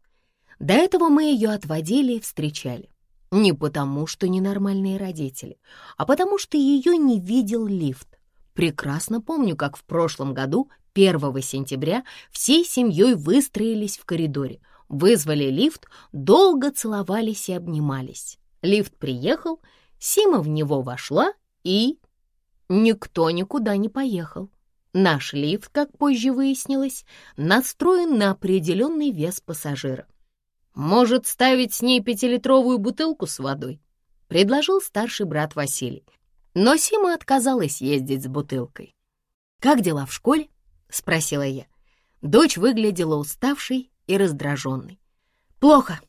До этого мы ее отводили и встречали. Не потому, что ненормальные родители, а потому, что ее не видел лифт. Прекрасно помню, как в прошлом году, 1 сентября, всей семьей выстроились в коридоре, вызвали лифт, долго целовались и обнимались. Лифт приехал, Сима в него вошла и... Никто никуда не поехал. Наш лифт, как позже выяснилось, настроен на определенный вес пассажира. «Может, ставить с ней пятилитровую бутылку с водой?» — предложил старший брат Василий. Но Сима отказалась ездить с бутылкой. «Как дела в школе?» — спросила я. Дочь выглядела уставшей и раздраженной. «Плохо.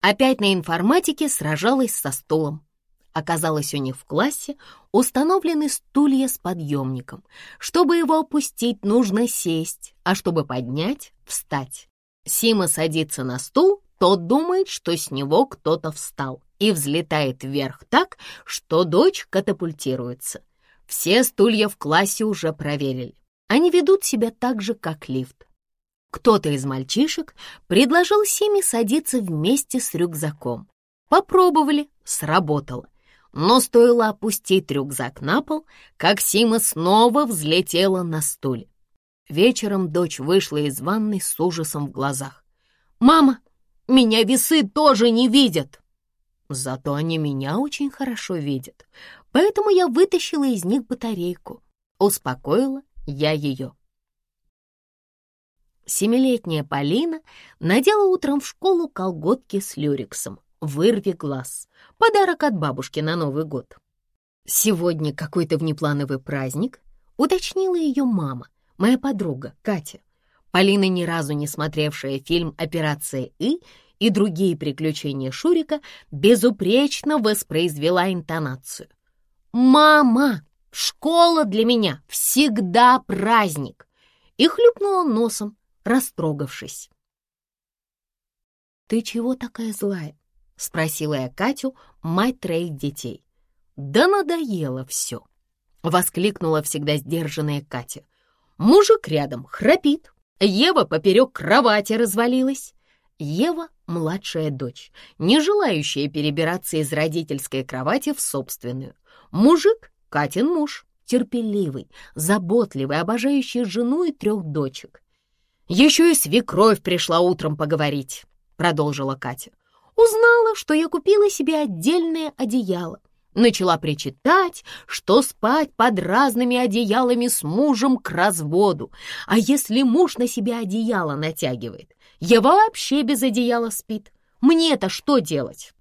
Опять на информатике сражалась со стулом. Оказалось, у них в классе установлены стулья с подъемником. Чтобы его опустить, нужно сесть, а чтобы поднять — встать. Сима садится на стул, тот думает, что с него кто-то встал, и взлетает вверх так, что дочь катапультируется. Все стулья в классе уже проверили. Они ведут себя так же, как лифт. Кто-то из мальчишек предложил Симе садиться вместе с рюкзаком. Попробовали, сработало. Но стоило опустить рюкзак на пол, как Сима снова взлетела на стуле. Вечером дочь вышла из ванной с ужасом в глазах. «Мама, меня весы тоже не видят!» Зато они меня очень хорошо видят, поэтому я вытащила из них батарейку. Успокоила я ее. Семилетняя Полина надела утром в школу колготки с люрексом. Вырви глаз. Подарок от бабушки на Новый год. Сегодня какой-то внеплановый праздник, уточнила ее мама, моя подруга Катя. Полина, ни разу не смотревшая фильм «Операция И» и другие приключения Шурика, безупречно воспроизвела интонацию. «Мама, школа для меня всегда праздник!» и хлюпнула носом, растрогавшись. «Ты чего такая злая?» — спросила я Катю, мать троих детей. «Да надоело все!» — воскликнула всегда сдержанная Катя. «Мужик рядом храпит, Ева поперек кровати развалилась». Ева — младшая дочь, не желающая перебираться из родительской кровати в собственную. Мужик — Катин муж, терпеливый, заботливый, обожающий жену и трех дочек. «Еще и свекровь пришла утром поговорить», — продолжила Катя. «Узнала, что я купила себе отдельное одеяло. Начала причитать, что спать под разными одеялами с мужем к разводу. А если муж на себя одеяло натягивает, я вообще без одеяла спит. Мне-то что делать?»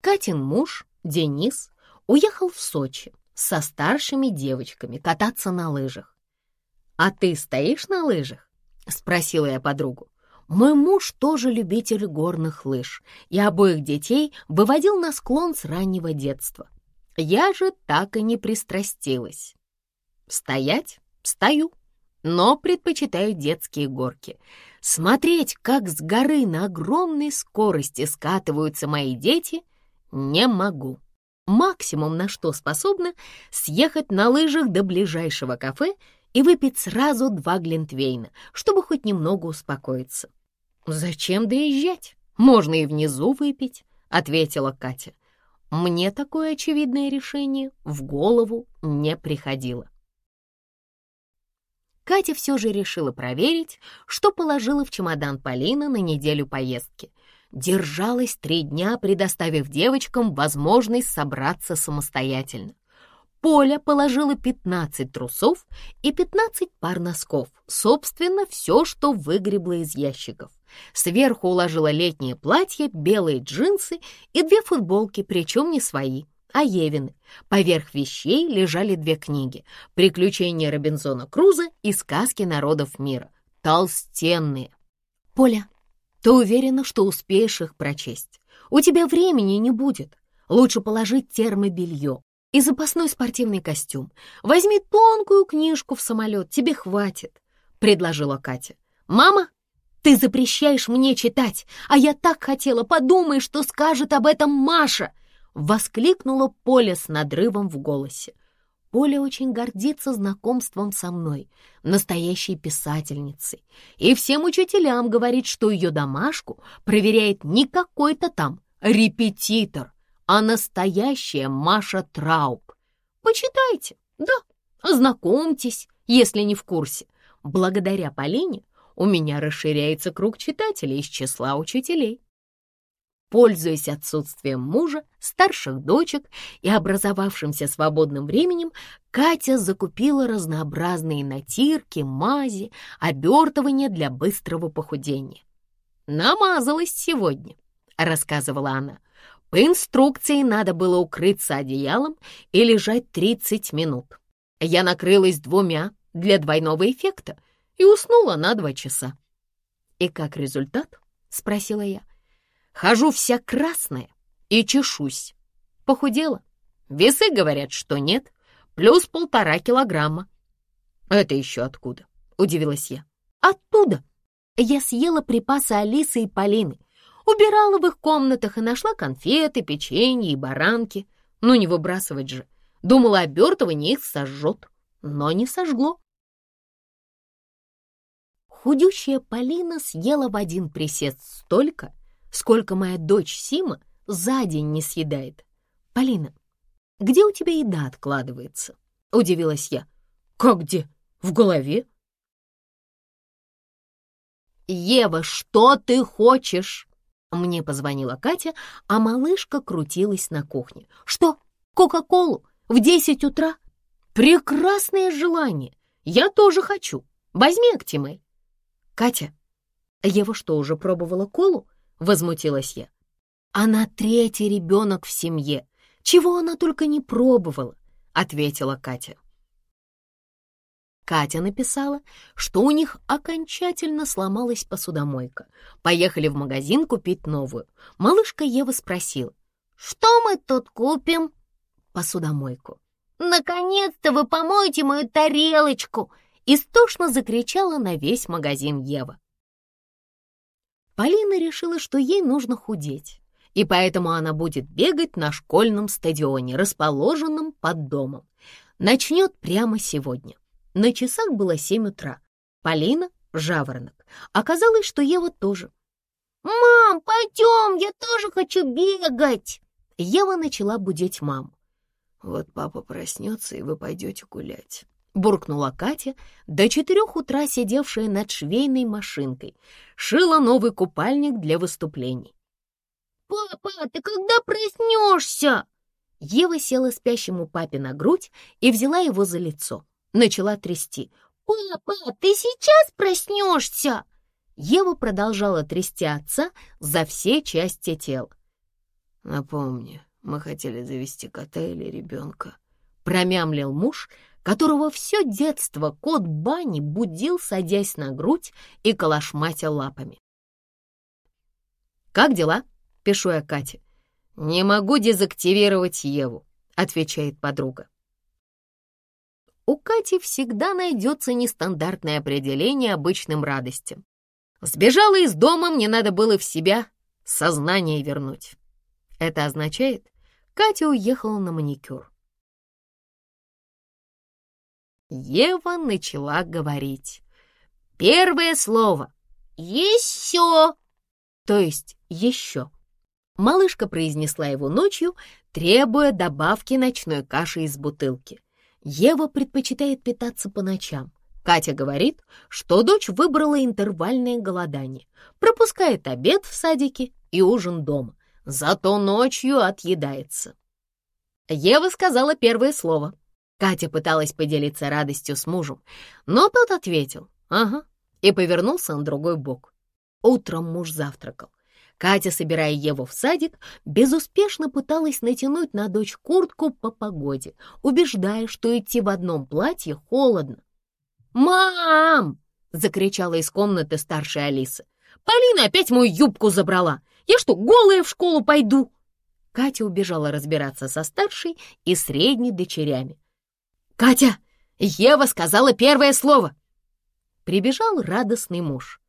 Катин муж, Денис, уехал в Сочи со старшими девочками кататься на лыжах. «А ты стоишь на лыжах?» — спросила я подругу. Мой муж тоже любитель горных лыж и обоих детей выводил на склон с раннего детства. Я же так и не пристрастилась. Стоять — стою, но предпочитаю детские горки. Смотреть, как с горы на огромной скорости скатываются мои дети, не могу. Максимум, на что способна, съехать на лыжах до ближайшего кафе и выпить сразу два глинтвейна, чтобы хоть немного успокоиться. «Зачем доезжать? Можно и внизу выпить», — ответила Катя. Мне такое очевидное решение в голову не приходило. Катя все же решила проверить, что положила в чемодан Полина на неделю поездки. Держалась три дня, предоставив девочкам возможность собраться самостоятельно. Поля положила 15 трусов и 15 пар носков, собственно, все, что выгребла из ящиков. Сверху уложила летнее платье, белые джинсы и две футболки, причем не свои, а Евины. Поверх вещей лежали две книги «Приключения Робинзона Круза» и «Сказки народов мира». Толстенные. «Поля, ты уверена, что успеешь их прочесть? У тебя времени не будет. Лучше положить термобелье, и запасной спортивный костюм. Возьми тонкую книжку в самолет, тебе хватит», — предложила Катя. «Мама, ты запрещаешь мне читать, а я так хотела, подумай, что скажет об этом Маша!» — воскликнула Поля с надрывом в голосе. Поля очень гордится знакомством со мной, настоящей писательницей, и всем учителям говорит, что ее домашку проверяет не какой-то там репетитор, а настоящая Маша Трауб. Почитайте, да, ознакомьтесь, если не в курсе. Благодаря Полине у меня расширяется круг читателей из числа учителей. Пользуясь отсутствием мужа, старших дочек и образовавшимся свободным временем, Катя закупила разнообразные натирки, мази, обертывания для быстрого похудения. «Намазалась сегодня», — рассказывала она. «По инструкции надо было укрыться одеялом и лежать 30 минут. Я накрылась двумя для двойного эффекта и уснула на два часа». «И как результат?» — спросила я. Хожу вся красная и чешусь. Похудела. Весы говорят, что нет. Плюс полтора килограмма. Это еще откуда? Удивилась я. Оттуда. Я съела припасы Алисы и Полины. Убирала в их комнатах и нашла конфеты, печенье и баранки. Ну, не выбрасывать же. Думала, обертывание их сожжет. Но не сожгло. Худющая Полина съела в один присест столько, сколько моя дочь Сима за день не съедает. Полина, где у тебя еда откладывается? Удивилась я. Как где? В голове? Ева, что ты хочешь? Мне позвонила Катя, а малышка крутилась на кухне. Что, Кока-Колу? В десять утра? Прекрасное желание. Я тоже хочу. Возьми, Актимель. Катя, Ева что, уже пробовала колу? — возмутилась я. «Она третий ребенок в семье. Чего она только не пробовала», — ответила Катя. Катя написала, что у них окончательно сломалась посудомойка. Поехали в магазин купить новую. Малышка Ева спросила, «Что мы тут купим?» «Посудомойку». «Наконец-то вы помоете мою тарелочку!» Истошно закричала на весь магазин Ева. Полина решила, что ей нужно худеть, и поэтому она будет бегать на школьном стадионе, расположенном под домом. Начнет прямо сегодня. На часах было семь утра. Полина — жаворонок. Оказалось, что Ева тоже. «Мам, пойдем, я тоже хочу бегать!» Ева начала будить маму. «Вот папа проснется, и вы пойдете гулять», буркнула Катя, до четырех утра сидевшая над швейной машинкой, шила новый купальник для выступлений. «Папа, ты когда проснешься?» Ева села спящему папе на грудь и взяла его за лицо. Начала трясти. «Папа, ты сейчас проснешься?» Ева продолжала трясти отца за все части тела. «Напомни, мы хотели завести кота или ребенка», — промямлил муж, которого все детство кот Бани будил, садясь на грудь и калашматя лапами. «Как дела?» — пишу я Кате. «Не могу дезактивировать Еву», — отвечает подруга. У Кати всегда найдется нестандартное определение обычным радостям. Сбежала из дома, мне надо было в себя сознание вернуть. Это означает, Катя уехала на маникюр. Ева начала говорить. Первое слово «Еще», то есть «еще». Малышка произнесла его ночью, требуя добавки ночной каши из бутылки. Ева предпочитает питаться по ночам. Катя говорит, что дочь выбрала интервальное голодание, пропускает обед в садике и ужин дома, зато ночью отъедается. Ева сказала первое слово — Катя пыталась поделиться радостью с мужем, но тот ответил «Ага» и повернулся на другой бок. Утром муж завтракал. Катя, собирая Еву в садик, безуспешно пыталась натянуть на дочь куртку по погоде, убеждая, что идти в одном платье холодно. «Мам!» — закричала из комнаты старшая Алиса. «Полина опять мою юбку забрала! Я что, голая в школу пойду?» Катя убежала разбираться со старшей и средней дочерями. «Катя, Ева сказала первое слово!» Прибежал радостный муж.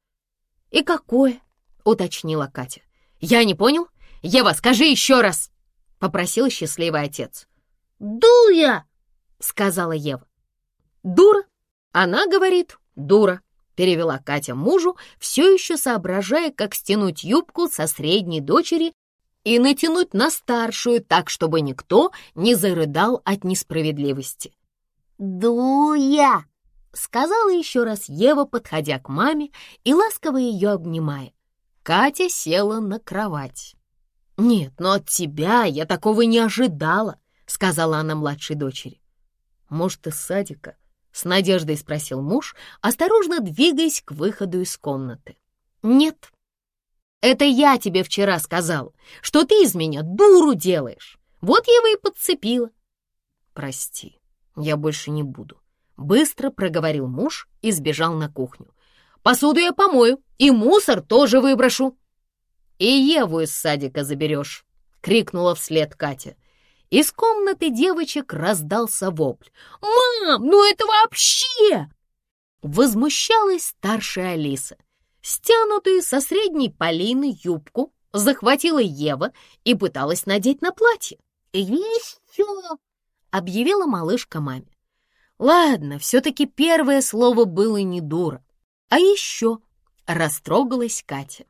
«И какое?» — уточнила Катя. «Я не понял. Ева, скажи еще раз!» — попросил счастливый отец. «Дуя!» — сказала Ева. «Дура!» Она говорит «дура», — перевела Катя мужу, все еще соображая, как стянуть юбку со средней дочери и натянуть на старшую так, чтобы никто не зарыдал от несправедливости. «Дуя!» — сказала еще раз Ева, подходя к маме и ласково ее обнимая. Катя села на кровать. «Нет, но от тебя я такого не ожидала», — сказала она младшей дочери. «Может, из садика?» — с надеждой спросил муж, осторожно двигаясь к выходу из комнаты. «Нет, это я тебе вчера сказал, что ты из меня дуру делаешь. Вот я его и подцепила». «Прости, я больше не буду», — быстро проговорил муж и сбежал на кухню. «Посуду я помою и мусор тоже выброшу». «И Еву из садика заберешь», — крикнула вслед Катя. Из комнаты девочек раздался вопль. «Мам, ну это вообще!» Возмущалась старшая Алиса. Стянутую со средней Полины юбку захватила Ева и пыталась надеть на платье. «Еще!» — объявила малышка маме. Ладно, все-таки первое слово было не дура. А еще растрогалась Катя.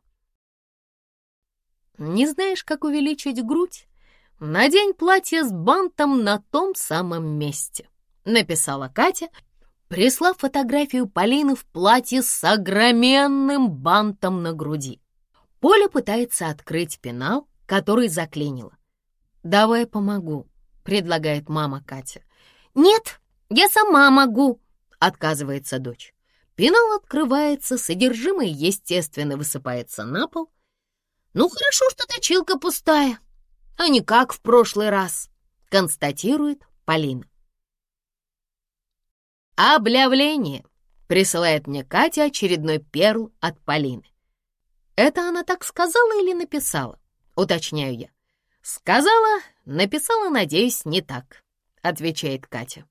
Не знаешь, как увеличить грудь? Надень платье с бантом на том самом месте, написала Катя, прислав фотографию Полины в платье с огроменным бантом на груди. Поля пытается открыть пенал, который заклинила. «Давай помогу», — предлагает мама Катя. «Нет, я сама могу», — отказывается дочь. Пенал открывается, содержимое, естественно, высыпается на пол, «Ну, хорошо, что точилка пустая, а не как в прошлый раз», — констатирует Полина. «Облявление!» — присылает мне Катя очередной перл от Полины. «Это она так сказала или написала?» — уточняю я. «Сказала, написала, надеюсь, не так», — отвечает Катя.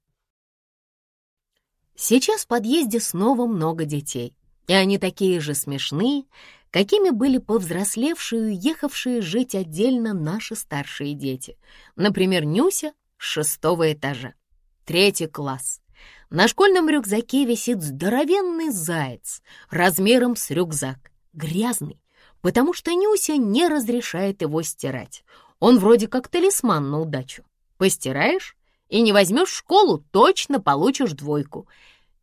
Сейчас в подъезде снова много детей, и они такие же смешные, какими были повзрослевшие и ехавшие жить отдельно наши старшие дети. Например, Нюся с шестого этажа, третий класс. На школьном рюкзаке висит здоровенный заяц размером с рюкзак, грязный, потому что Нюся не разрешает его стирать. Он вроде как талисман на удачу. Постираешь и не возьмешь школу, точно получишь двойку.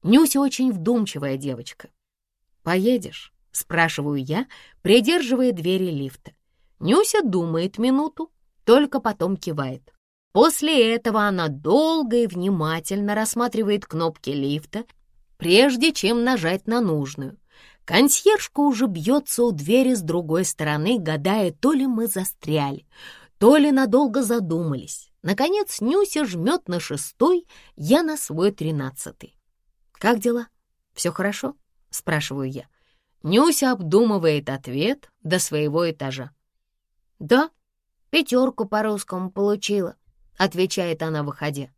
Нюся очень вдумчивая девочка. Поедешь? Спрашиваю я, придерживая двери лифта. Нюся думает минуту, только потом кивает. После этого она долго и внимательно рассматривает кнопки лифта, прежде чем нажать на нужную. Консьержка уже бьется у двери с другой стороны, гадая, то ли мы застряли, то ли надолго задумались. Наконец Нюся жмет на шестой, я на свой тринадцатый. «Как дела? Все хорошо?» — спрашиваю я. Нюся обдумывает ответ до своего этажа. «Да, пятерку по-русскому получила», — отвечает она, выходя.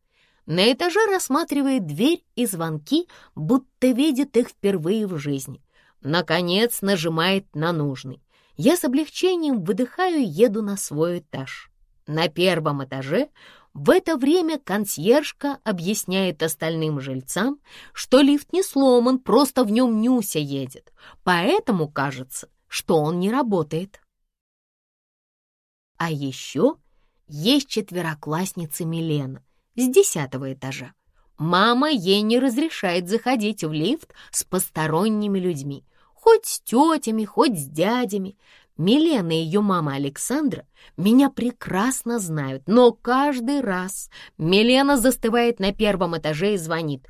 На этаже рассматривает дверь и звонки, будто видит их впервые в жизни. Наконец нажимает на нужный. Я с облегчением выдыхаю и еду на свой этаж. На первом этаже в это время консьержка объясняет остальным жильцам, что лифт не сломан, просто в нем Нюся едет, поэтому кажется, что он не работает. А еще есть четвероклассница Милена с десятого этажа. Мама ей не разрешает заходить в лифт с посторонними людьми, хоть с тетями, хоть с дядями. Милена и ее мама Александра меня прекрасно знают, но каждый раз Милена застывает на первом этаже и звонит.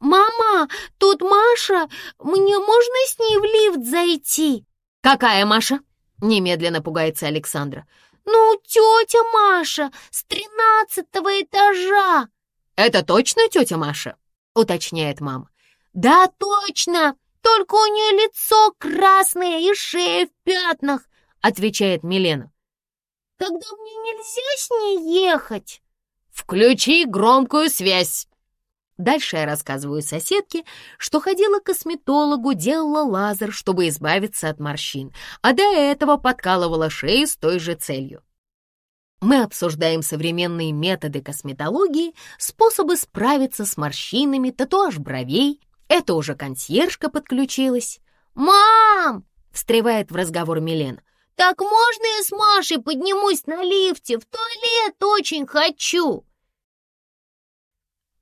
«Мама, тут Маша, мне можно с ней в лифт зайти?» «Какая Маша?» — немедленно пугается Александра. «Ну, тетя Маша с тринадцатого этажа!» «Это точно тетя Маша?» — уточняет мама. «Да, точно! Только у нее лицо красное и шея в пятнах», — отвечает Милена. Тогда мне нельзя с ней ехать. Включи громкую связь. Дальше я рассказываю соседке, что ходила к косметологу, делала лазер, чтобы избавиться от морщин, а до этого подкалывала шею с той же целью. Мы обсуждаем современные методы косметологии, способы справиться с морщинами, татуаж бровей. Это уже консьержка подключилась. «Мам!» — встревает в разговор Милена. «Так можно я с Машей поднимусь на лифте? В туалет очень хочу!»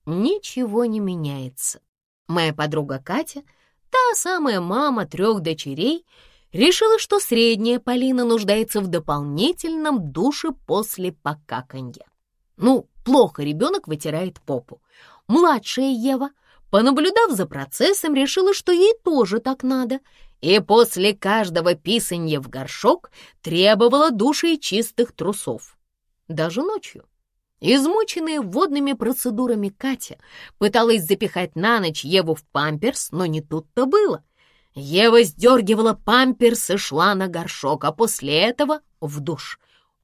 Ничего не меняется. Моя подруга Катя, та самая мама трех дочерей, решила, что средняя Полина нуждается в дополнительном душе после покаканья. Ну, плохо ребенок вытирает попу. Младшая Ева, понаблюдав за процессом, решила, что ей тоже так надо, и после каждого писанья в горшок требовала души и чистых трусов. Даже ночью. Измученная водными процедурами Катя пыталась запихать на ночь Еву в памперс, но не тут-то было. Ева сдергивала памперс и шла на горшок, а после этого в душ.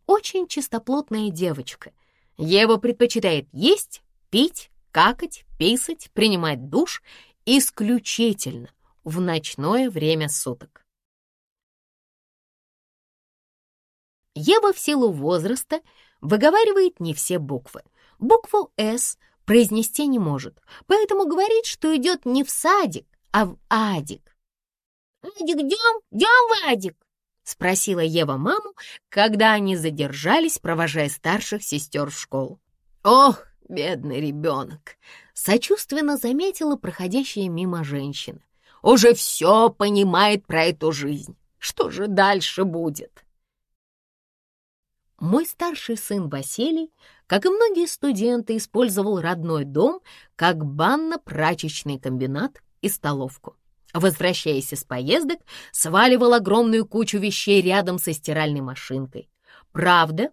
Очень чистоплотная девочка. Ева предпочитает есть, пить, какать, писать, принимать душ исключительно в ночное время суток. Ева в силу возраста выговаривает не все буквы. Букву «С» произнести не может, поэтому говорит, что идет не в садик, а в адик. «Адик, дем, дем в адик!» — спросила Ева маму, когда они задержались, провожая старших сестер в школу. «Ох, бедный ребенок!» — сочувственно заметила проходящая мимо женщина. «Уже все понимает про эту жизнь. Что же дальше будет?» Мой старший сын Василий, как и многие студенты, использовал родной дом как банно-прачечный комбинат и столовку. Возвращаясь из поездок, сваливал огромную кучу вещей рядом со стиральной машинкой. Правда,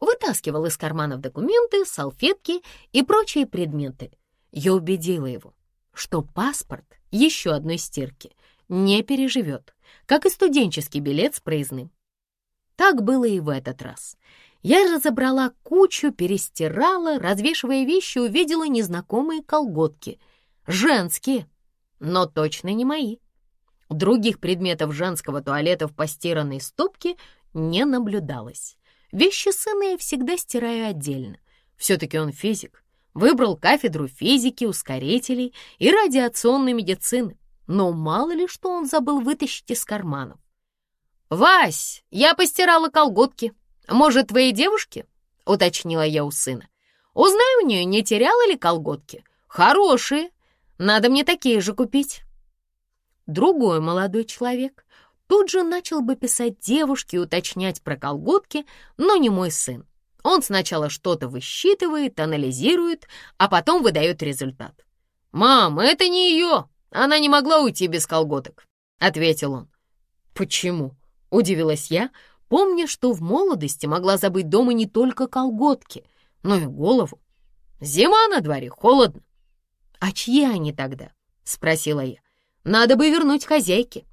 вытаскивал из карманов документы, салфетки и прочие предметы. Я убедила его, что паспорт еще одной стирки не переживет, как и студенческий билет с проездным. Так было и в этот раз. Я разобрала кучу, перестирала, развешивая вещи, увидела незнакомые колготки. Женские, но точно не мои. Других предметов женского туалета в постиранной стопке не наблюдалось. Вещи сына я всегда стираю отдельно. Все-таки он физик. Выбрал кафедру физики, ускорителей и радиационной медицины. Но мало ли что он забыл вытащить из карманов. «Вась, я постирала колготки. Может, твоей девушке?» — уточнила я у сына. «Узнай у нее, не теряла ли колготки. Хорошие. Надо мне такие же купить». Другой молодой человек тут же начал бы писать девушке и уточнять про колготки, но не мой сын. Он сначала что-то высчитывает, анализирует, а потом выдает результат. «Мам, это не ее! Она не могла уйти без колготок», — ответил он. «Почему?» Удивилась я, помня, что в молодости могла забыть дома не только колготки, но и голову. Зима на дворе, холодно. «А чьи они тогда?» — спросила я. «Надо бы вернуть хозяйке».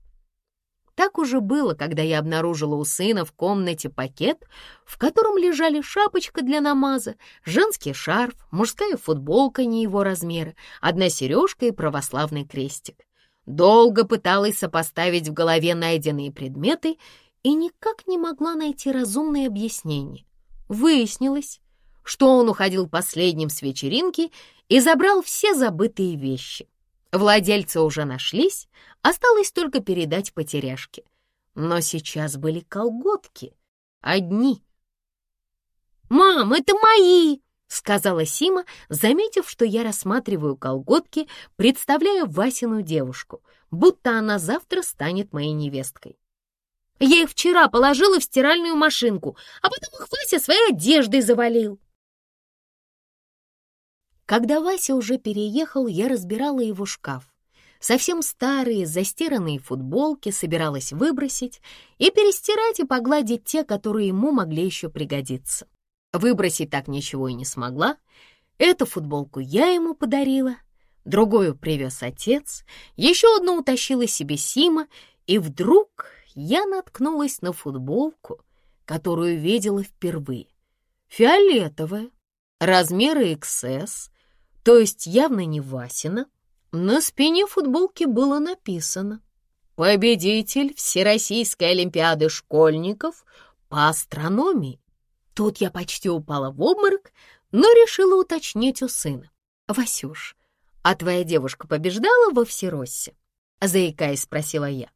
Так уже было, когда я обнаружила у сына в комнате пакет, в котором лежали шапочка для намаза, женский шарф, мужская футболка не его размера, одна сережка и православный крестик. Долго пыталась сопоставить в голове найденные предметы и никак не могла найти разумное объяснение. Выяснилось, что он уходил последним с вечеринки и забрал все забытые вещи. Владельцы уже нашлись, осталось только передать потеряшке. Но сейчас были колготки, одни. «Мам, это мои!» — сказала Сима, заметив, что я рассматриваю колготки, представляя Васину девушку, будто она завтра станет моей невесткой. Я их вчера положила в стиральную машинку, а потом их Вася своей одеждой завалил. Когда Вася уже переехал, я разбирала его шкаф. Совсем старые, застиранные футболки собиралась выбросить и перестирать и погладить те, которые ему могли еще пригодиться. Выбросить так ничего и не смогла. Эту футболку я ему подарила, другую привез отец, еще одну утащила себе Сима, и вдруг я наткнулась на футболку, которую видела впервые. Фиолетовая, размеры XS, то есть явно не Васина. На спине футболки было написано «Победитель Всероссийской Олимпиады школьников по астрономии». Тут я почти упала в обморок, но решила уточнить у сына. «Васюш, а твоя девушка побеждала во Всероссе?» Заикаясь, спросила я.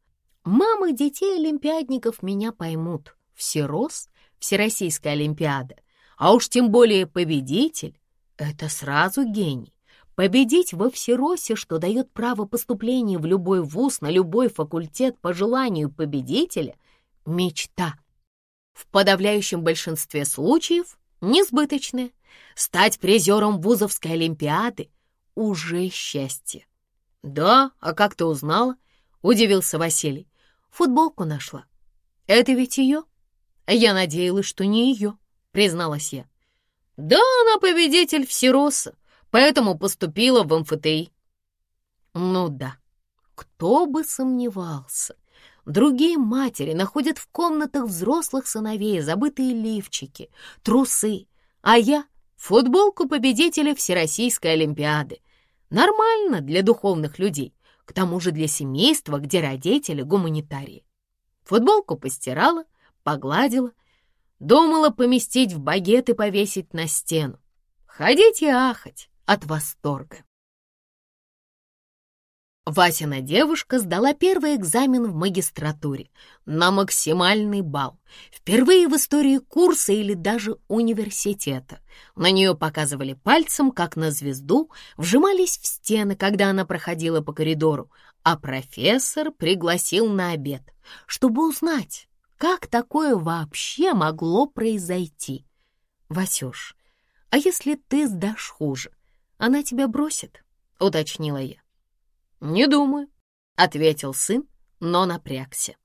«Мамы детей-олимпиадников меня поймут. Всерос, Всероссийская Олимпиада, а уж тем более победитель — это сразу гений. Победить во всеросе, что дает право поступления в любой вуз на любой факультет по желанию победителя — мечта. В подавляющем большинстве случаев несбыточная. Стать призером вузовской олимпиады — уже счастье. «Да, а как ты узнала?» — удивился Василий. «Футболку нашла. Это ведь ее?» «Я надеялась, что не ее», — призналась я. «Да, она победитель Всероса, поэтому поступила в МФТИ». «Ну да, кто бы сомневался. Другие матери находят в комнатах взрослых сыновей забытые лифчики, трусы, а я — футболку победителя Всероссийской Олимпиады. Нормально для духовных людей, к тому же для семейства, где родители гуманитарии. Футболку постирала, погладила, думала поместить в багет и повесить на стену. Ходить и ахать от восторга. Васина девушка сдала первый экзамен в магистратуре на максимальный балл. Впервые в истории курса или даже университета. На нее показывали пальцем, как на звезду, вжимались в стены, когда она проходила по коридору, а профессор пригласил на обед, чтобы узнать, как такое вообще могло произойти. «Васюш, а если ты сдашь хуже, она тебя бросит?» — уточнила я. «Не думаю», — ответил сын, но напрягся.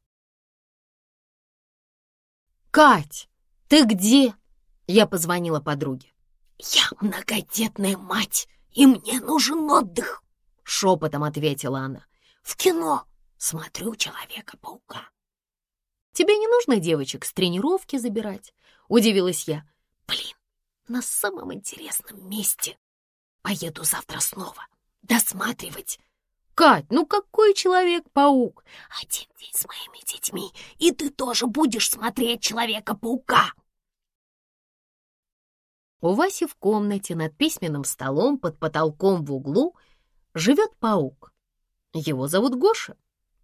«Кать, ты где?» — я позвонила подруге. «Я многодетная мать, и мне нужен отдых», — шепотом ответила она. «В кино смотрю Человека-паука». «Тебе не нужно девочек с тренировки забирать?» — удивилась я. «Блин, на самом интересном месте. Поеду завтра снова досматривать Кать, ну какой Человек-паук? Один день с моими детьми, и ты тоже будешь смотреть Человека-паука. У Васи в комнате над письменным столом под потолком в углу живет паук. Его зовут Гоша.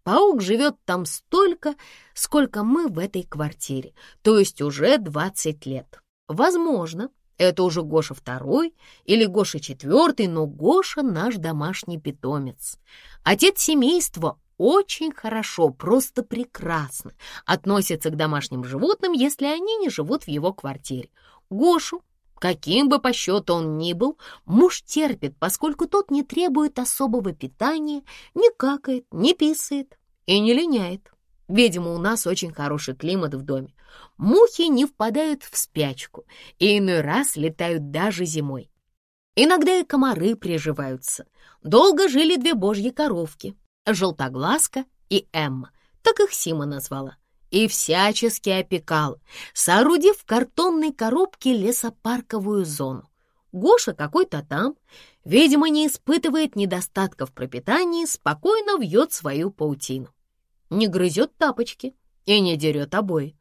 Паук живет там столько, сколько мы в этой квартире, то есть уже 20 лет. Возможно, это уже Гоша второй или Гоша четвертый, но Гоша наш домашний питомец. Отец семейства очень хорошо, просто прекрасно относится к домашним животным, если они не живут в его квартире. Гошу, каким бы по счету он ни был, муж терпит, поскольку тот не требует особого питания, не какает, не писает и не линяет. Видимо, у нас очень хороший климат в доме. Мухи не впадают в спячку и иной раз летают даже зимой. Иногда и комары приживаются. Долго жили две божьи коровки — Желтоглазка и Эмма, так их Сима назвала, и всячески опекала, соорудив в картонной коробке лесопарковую зону. Гоша какой-то там, видимо, не испытывает недостатков пропитания, спокойно вьет свою паутину не грызет тапочки и не дерет обои.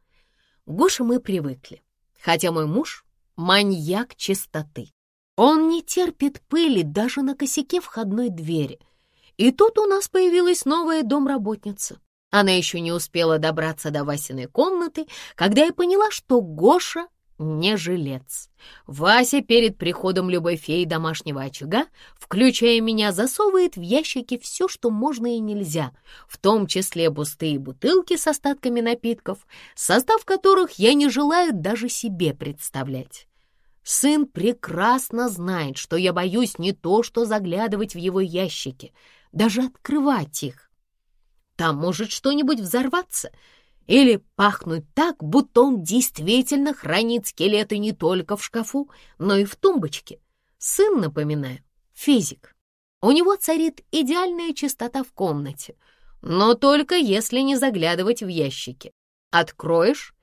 Гоше мы привыкли, хотя мой муж — маньяк чистоты. Он не терпит пыли даже на косяке входной двери. И тут у нас появилась новая домработница. Она еще не успела добраться до Васиной комнаты, когда я поняла, что Гоша не жилец. Вася перед приходом любой феи домашнего очага, включая меня, засовывает в ящики все, что можно и нельзя, в том числе пустые бутылки с остатками напитков, состав которых я не желаю даже себе представлять. Сын прекрасно знает, что я боюсь не то что заглядывать в его ящики, даже открывать их. Там может что-нибудь взорваться — или пахнуть так, будто он действительно хранит скелеты не только в шкафу, но и в тумбочке. Сын, напоминаю, физик. У него царит идеальная чистота в комнате, но только если не заглядывать в ящики. Откроешь,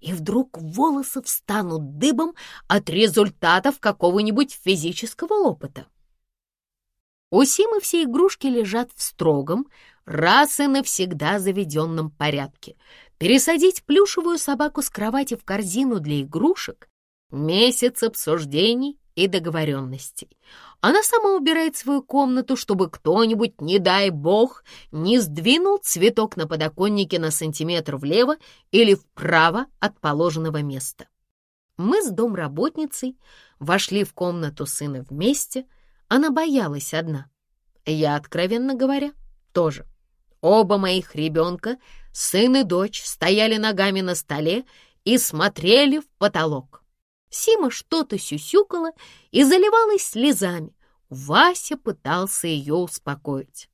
и вдруг волосы встанут дыбом от результатов какого-нибудь физического опыта. У Симы все игрушки лежат в строгом, раз и навсегда заведенном порядке. Пересадить плюшевую собаку с кровати в корзину для игрушек — месяц обсуждений и договоренностей. Она сама убирает свою комнату, чтобы кто-нибудь, не дай бог, не сдвинул цветок на подоконнике на сантиметр влево или вправо от положенного места. Мы с домработницей вошли в комнату сына вместе. Она боялась одна. Я, откровенно говоря, тоже. Оба моих ребенка, сын и дочь, стояли ногами на столе и смотрели в потолок. Сима что-то сюсюкала и заливалась слезами. Вася пытался ее успокоить.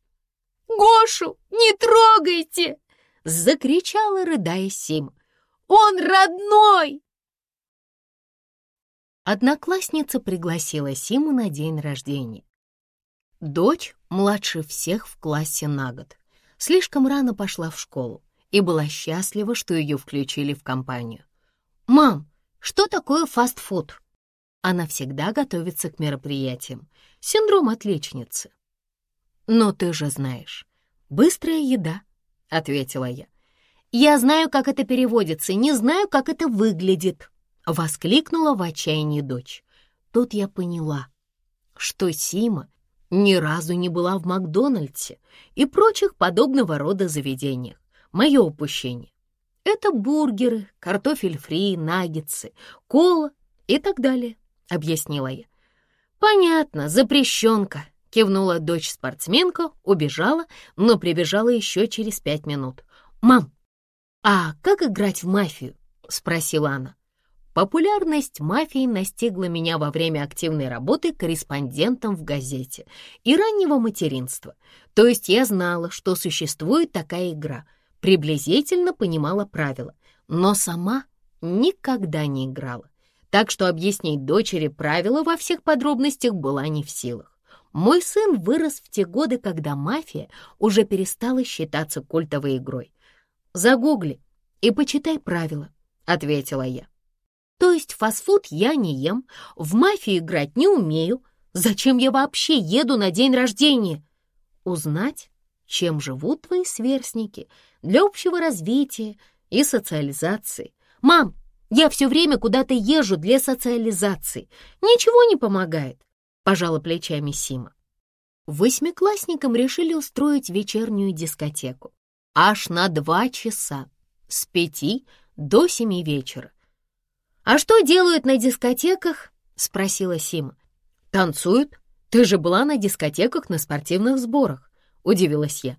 «Гошу не трогайте!» — закричала, рыдая Сима. «Он родной!» Одноклассница пригласила Симу на день рождения. Дочь младше всех в классе на год. Слишком рано пошла в школу и была счастлива, что ее включили в компанию. «Мам, что такое фастфуд? Она всегда готовится к мероприятиям. Синдром отличницы. Но ты же знаешь. Быстрая еда, ответила я. Я знаю, как это переводится, не знаю, как это выглядит, воскликнула в отчаянии дочь. Тут я поняла, что Сима ни разу не была в Макдональдсе и прочих подобного рода заведениях. Мое упущение. Это бургеры, картофель фри, наггетсы, кола и так далее, объяснила я. Понятно, запрещенка, кивнула дочь-спортсменка, убежала, но прибежала еще через пять минут. «Мам, а как играть в мафию?» — спросила она. Популярность мафии настигла меня во время активной работы корреспондентом в газете и раннего материнства. То есть я знала, что существует такая игра — приблизительно понимала правила, но сама никогда не играла. Так что объяснить дочери правила во всех подробностях была не в силах. Мой сын вырос в те годы, когда мафия уже перестала считаться культовой игрой. «Загугли и почитай правила», — ответила я. «То есть фастфуд я не ем, в мафию играть не умею. Зачем я вообще еду на день рождения?» «Узнать, чем живут твои сверстники, для общего развития и социализации. Мам, я все время куда-то езжу для социализации. Ничего не помогает, пожала плечами Сима. Восьмиклассникам решили устроить вечернюю дискотеку. Аж на два часа, с пяти до семи вечера. «А что делают на дискотеках?» — спросила Сима. «Танцуют. Ты же была на дискотеках на спортивных сборах. — удивилась я.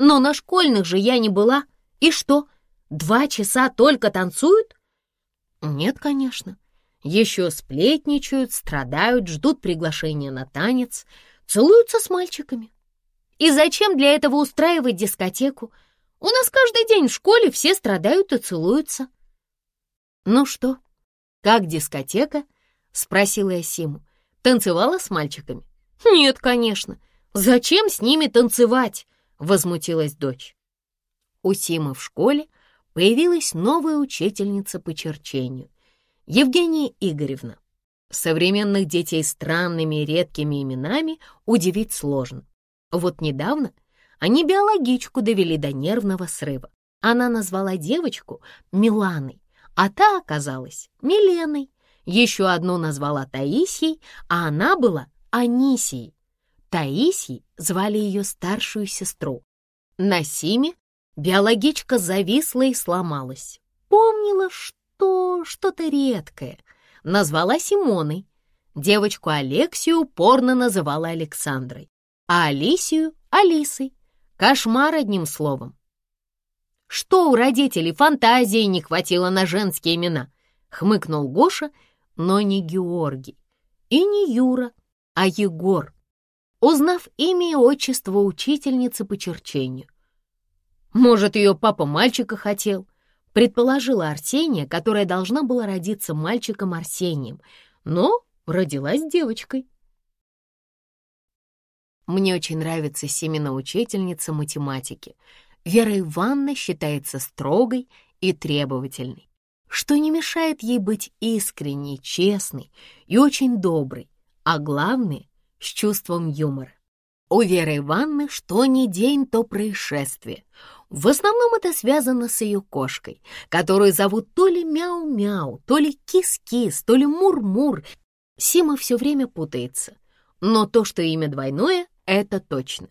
«Но на школьных же я не была. И что, два часа только танцуют?» «Нет, конечно. Еще сплетничают, страдают, ждут приглашения на танец, целуются с мальчиками. И зачем для этого устраивать дискотеку? У нас каждый день в школе все страдают и целуются». «Ну что, как дискотека?» — спросила я Симу. «Танцевала с мальчиками?» «Нет, конечно. «Зачем с ними танцевать?» — возмутилась дочь. У Симы в школе появилась новая учительница по черчению, Евгения Игоревна. Современных детей странными и редкими именами удивить сложно. Вот недавно они биологичку довели до нервного срыва. Она назвала девочку Миланой, а та оказалась Миленой. Еще одну назвала Таисией, а она была Анисией. Таисией звали ее старшую сестру. На Симе биологичка зависла и сломалась. Помнила, что что-то редкое. Назвала Симоной. Девочку Алексию упорно называла Александрой, а Алисию — Алисой. Кошмар одним словом. Что у родителей фантазии не хватило на женские имена? Хмыкнул Гоша, но не Георгий и не Юра, а Егор узнав имя и отчество учительницы по черчению. «Может, ее папа мальчика хотел?» — предположила Арсения, которая должна была родиться мальчиком Арсением, но родилась девочкой. Мне очень нравится Семена учительница математики. Вера Ивановна считается строгой и требовательной. что не мешает ей быть искренней, честной и очень доброй, а главное — с чувством юмора. У Веры Ивановны что ни день, то происшествие. В основном это связано с ее кошкой, которую зовут то ли Мяу-Мяу, то ли Кис-Кис, то ли Мур-Мур. Сима все время путается. Но то, что имя двойное, это точно.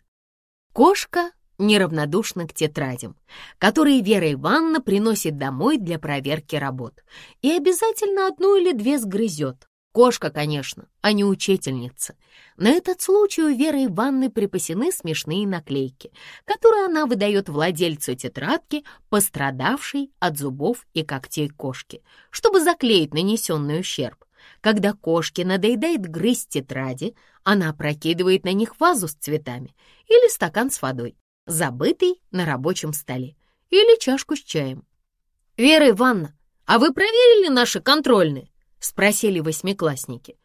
Кошка неравнодушна к тетрадям, которые Вера Ивановна приносит домой для проверки работ, и обязательно одну или две сгрызет. Кошка, конечно, а не учительница. На этот случай у Веры Ивановны припасены смешные наклейки, которые она выдает владельцу тетрадки, пострадавшей от зубов и когтей кошки, чтобы заклеить нанесенный ущерб. Когда кошке надоедает грызть тетради, она прокидывает на них вазу с цветами или стакан с водой, забытый на рабочем столе, или чашку с чаем. «Вера Ивановна, а вы проверили наши контрольные?» — спросили восьмиклассники.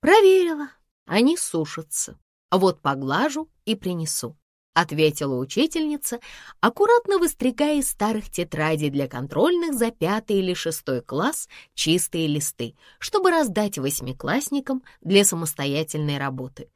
«Проверила. Они сушатся. Вот поглажу и принесу», — ответила учительница, аккуратно выстригая из старых тетрадей для контрольных за пятый или шестой класс чистые листы, чтобы раздать восьмиклассникам для самостоятельной работы.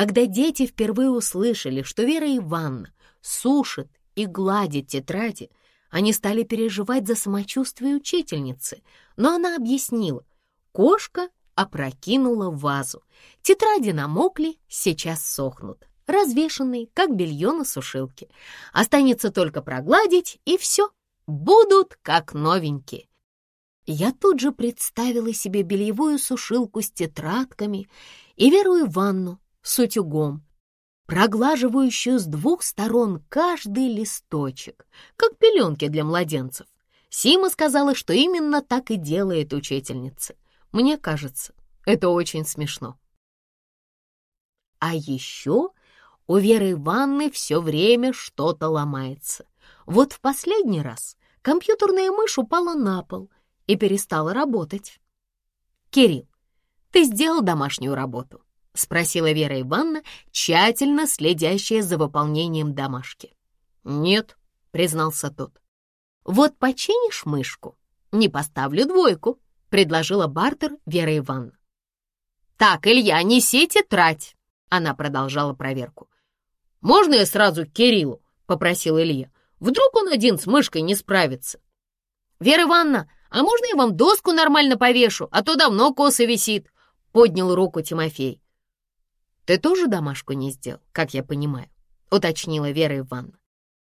Когда дети впервые услышали, что Вера Ивановна сушит и гладит тетради, они стали переживать за самочувствие учительницы, но она объяснила, Кошка опрокинула вазу. Тетради намокли, сейчас сохнут, развешанные, как белье на сушилке. Останется только прогладить, и все, будут как новенькие. Я тут же представила себе бельевую сушилку с тетрадками и Веру Иванну с утюгом, проглаживающую с двух сторон каждый листочек, как пеленки для младенцев. Сима сказала, что именно так и делает учительница. Мне кажется, это очень смешно. А еще у Веры Ивановны все время что-то ломается. Вот в последний раз компьютерная мышь упала на пол и перестала работать. «Кирилл, ты сделал домашнюю работу?» — спросила Вера Ивановна, тщательно следящая за выполнением домашки. «Нет», — признался тот. «Вот починишь мышку, не поставлю двойку», — предложила бартер Вера Ивановна. «Так, Илья, неси тетрадь!» Она продолжала проверку. «Можно я сразу к Кириллу?» — попросил Илья. «Вдруг он один с мышкой не справится?» «Вера Ивановна, а можно я вам доску нормально повешу, а то давно косо висит?» — поднял руку Тимофей. «Ты тоже домашку не сделал, как я понимаю?» — уточнила Вера Ивановна.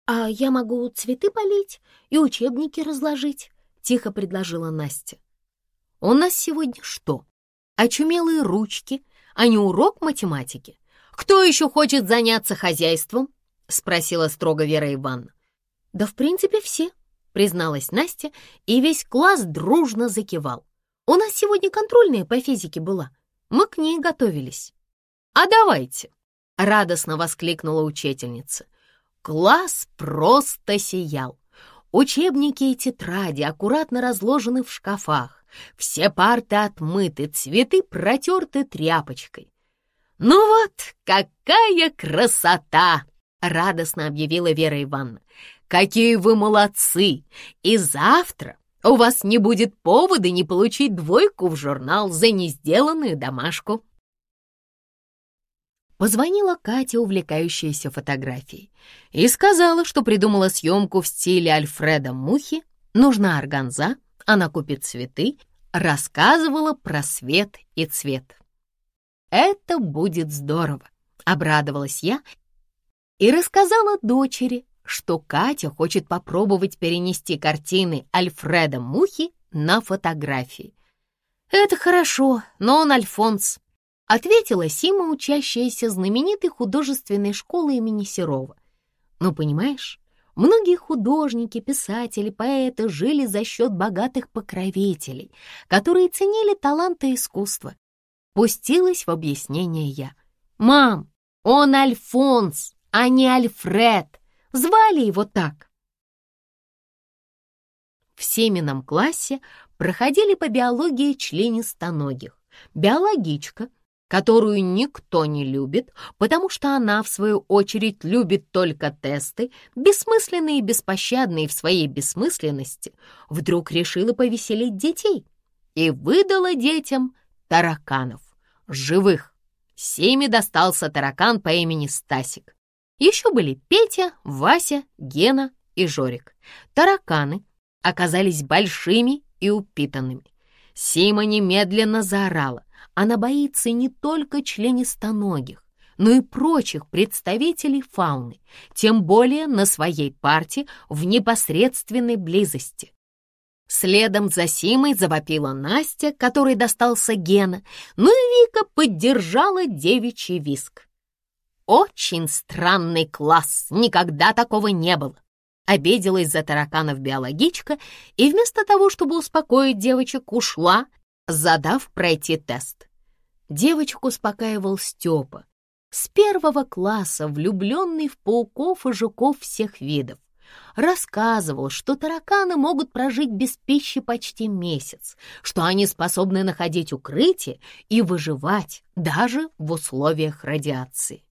«А я могу цветы полить и учебники разложить», — тихо предложила Настя. У нас сегодня что? Очумелые ручки, а не урок математики? Кто еще хочет заняться хозяйством? Спросила строго Вера Ивановна. Да, в принципе, все, призналась Настя, и весь класс дружно закивал. У нас сегодня контрольная по физике была. Мы к ней готовились. А давайте, радостно воскликнула учительница. Класс просто сиял. Учебники и тетради аккуратно разложены в шкафах. Все парты отмыты, цветы протерты тряпочкой. «Ну вот, какая красота!» — радостно объявила Вера Ивановна. «Какие вы молодцы! И завтра у вас не будет повода не получить двойку в журнал за несделанную домашку». Позвонила Катя, увлекающаяся фотографией, и сказала, что придумала съемку в стиле Альфреда Мухи, нужна органза, она купит цветы, рассказывала про свет и цвет. «Это будет здорово», — обрадовалась я и рассказала дочери, что Катя хочет попробовать перенести картины Альфреда Мухи на фотографии. «Это хорошо, но он Альфонс», — ответила Сима, учащаяся знаменитой художественной школы имени Серова. «Ну, понимаешь, Многие художники, писатели, поэты жили за счет богатых покровителей, которые ценили таланты искусства. Пустилась в объяснение я. «Мам, он Альфонс, а не Альфред. Звали его так». В семенном классе проходили по биологии членистоногих. Биологичка, которую никто не любит, потому что она, в свою очередь, любит только тесты, бессмысленные и беспощадные в своей бессмысленности, вдруг решила повеселить детей и выдала детям тараканов, живых. Симе достался таракан по имени Стасик. Еще были Петя, Вася, Гена и Жорик. Тараканы оказались большими и упитанными. Сима немедленно заорала. Она боится не только членистоногих, но и прочих представителей фауны, тем более на своей парте в непосредственной близости. Следом за Симой завопила Настя, которой достался Гена, ну и Вика поддержала девичий виск. Очень странный класс, никогда такого не было. Обиделась за тараканов биологичка и вместо того, чтобы успокоить девочек, ушла, задав пройти тест. Девочку успокаивал Степа, с первого класса влюбленный в пауков и жуков всех видов. Рассказывал, что тараканы могут прожить без пищи почти месяц, что они способны находить укрытие и выживать даже в условиях радиации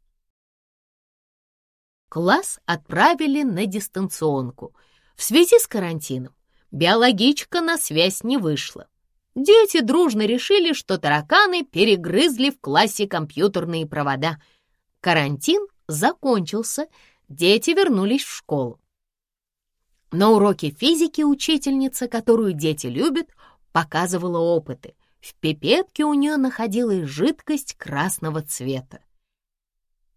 класс отправили на дистанционку. В связи с карантином биологичка на связь не вышла. Дети дружно решили, что тараканы перегрызли в классе компьютерные провода. Карантин закончился, дети вернулись в школу. На уроке физики учительница, которую дети любят, показывала опыты. В пипетке у нее находилась жидкость красного цвета.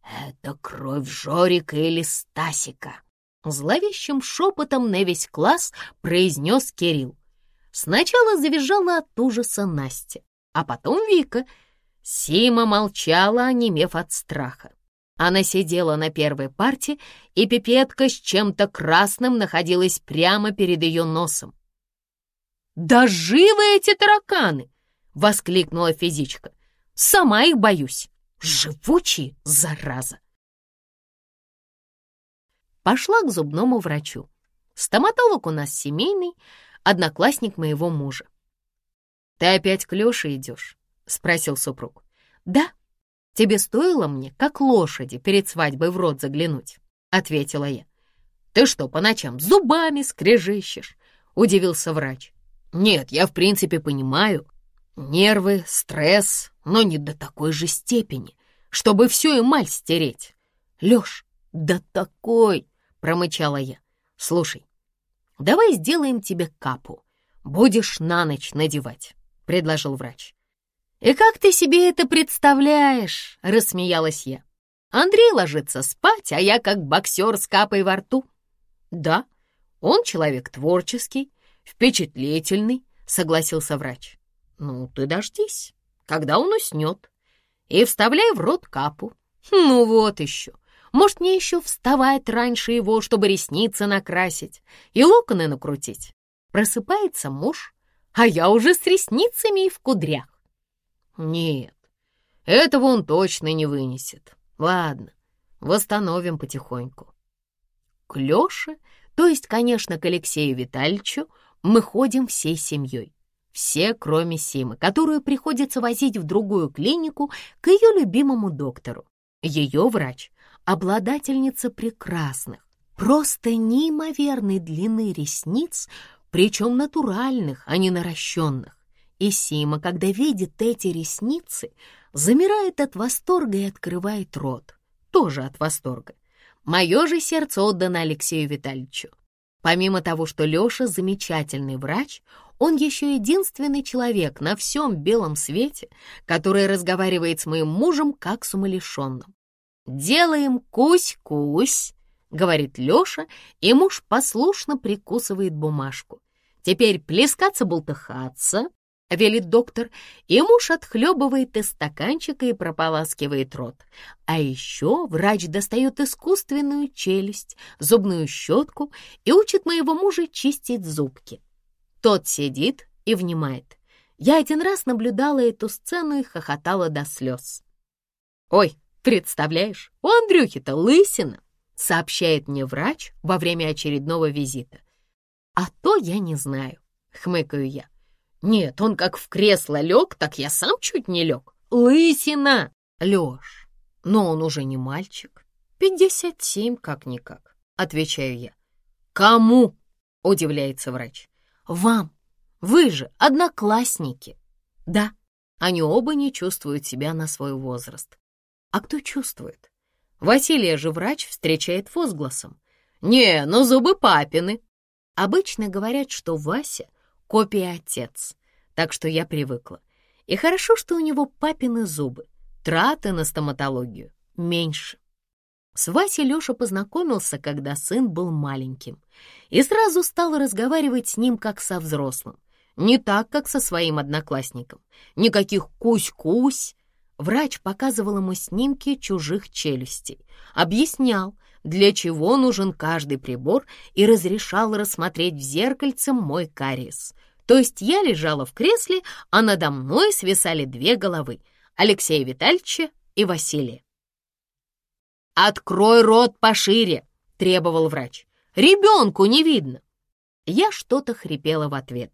«Это кровь Жорика или Стасика!» Зловещим шепотом на весь класс произнес Кирилл. Сначала завизжала от ужаса Настя, а потом Вика. Сима молчала, онемев от страха. Она сидела на первой парте, и пипетка с чем-то красным находилась прямо перед ее носом. «Да живы эти тараканы!» — воскликнула физичка. «Сама их боюсь!» Живучие, зараза! Пошла к зубному врачу. Стоматолог у нас семейный, одноклассник моего мужа. «Ты опять к Лёше идешь?» — спросил супруг. «Да, тебе стоило мне, как лошади, перед свадьбой в рот заглянуть», — ответила я. «Ты что, по ночам зубами скрежещешь?» — удивился врач. «Нет, я в принципе понимаю. Нервы, стресс, но не до такой же степени, чтобы всю эмаль стереть. Лёш, да такой, промычала я. Слушай, давай сделаем тебе капу. Будешь на ночь надевать, предложил врач. «И как ты себе это представляешь?» — рассмеялась я. «Андрей ложится спать, а я как боксер с капой во рту». «Да, он человек творческий, впечатлительный», — согласился врач. «Ну, ты дождись, когда он уснет, и вставляй в рот капу. Ну вот еще. Может, мне еще вставать раньше его, чтобы ресницы накрасить и локоны накрутить. Просыпается муж, а я уже с ресницами и в кудрях. Нет, этого он точно не вынесет. Ладно, восстановим потихоньку. К Лёше, то есть, конечно, к Алексею Витальевичу, мы ходим всей семьей. Все, кроме Симы, которую приходится возить в другую клинику к ее любимому доктору. Ее врач — обладательница прекрасных, просто неимоверной длины ресниц, причем натуральных, а не наращенных. И Сима, когда видит эти ресницы, замирает от восторга и открывает рот. Тоже от восторга. Мое же сердце отдано Алексею Витальевичу. Помимо того, что Леша замечательный врач, он еще единственный человек на всем белом свете, который разговаривает с моим мужем как с умалишенным. «Делаем кусь-кусь», — говорит Леша, и муж послушно прикусывает бумажку. «Теперь плескаться-бултыхаться», — велит доктор, и муж отхлебывает из стаканчика и прополаскивает рот. А еще врач достает искусственную челюсть, зубную щетку и учит моего мужа чистить зубки. Тот сидит и внимает. Я один раз наблюдала эту сцену и хохотала до слез. «Ой, представляешь, у Андрюхи-то лысина!» сообщает мне врач во время очередного визита. «А то я не знаю», — хмыкаю я. Нет, он как в кресло лег, так я сам чуть не лег. лысина. Лёш, но он уже не мальчик. Пятьдесят семь как-никак, отвечаю я. Кому? Удивляется врач. Вам. Вы же одноклассники. Да, они оба не чувствуют себя на свой возраст. А кто чувствует? Василия же врач встречает возгласом. «Не, ну зубы папины». Обычно говорят, что Вася — копия отец, так что я привыкла. И хорошо, что у него папины зубы. Траты на стоматологию меньше. С Васей Лёша познакомился, когда сын был маленьким, и сразу стал разговаривать с ним как со взрослым. Не так, как со своим одноклассником. Никаких кусь-кусь. Врач показывал ему снимки чужих челюстей, объяснял, для чего нужен каждый прибор и разрешал рассмотреть в зеркальце мой кариес. То есть я лежала в кресле, а надо мной свисали две головы — Алексея Витальевича и Василия. «Открой рот пошире!» — требовал врач. «Ребенку не видно!» Я что-то хрипела в ответ.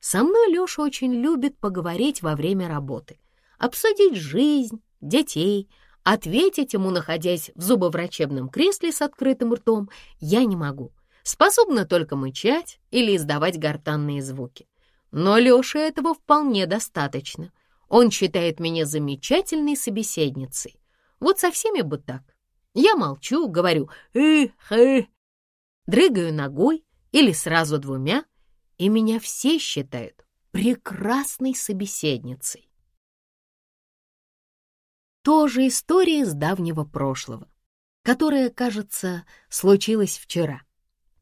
Со мной Леша очень любит поговорить во время работы, обсудить жизнь, детей, ответить ему, находясь в зубоврачебном кресле с открытым ртом, я не могу. Способна только мычать или издавать гортанные звуки. Но Лёше этого вполне достаточно. Он считает меня замечательной собеседницей. Вот со всеми бы так. Я молчу, говорю «эх-эх», дрыгаю ногой или сразу двумя, и меня все считают прекрасной собеседницей. Тоже история из давнего прошлого, которая, кажется, случилась вчера.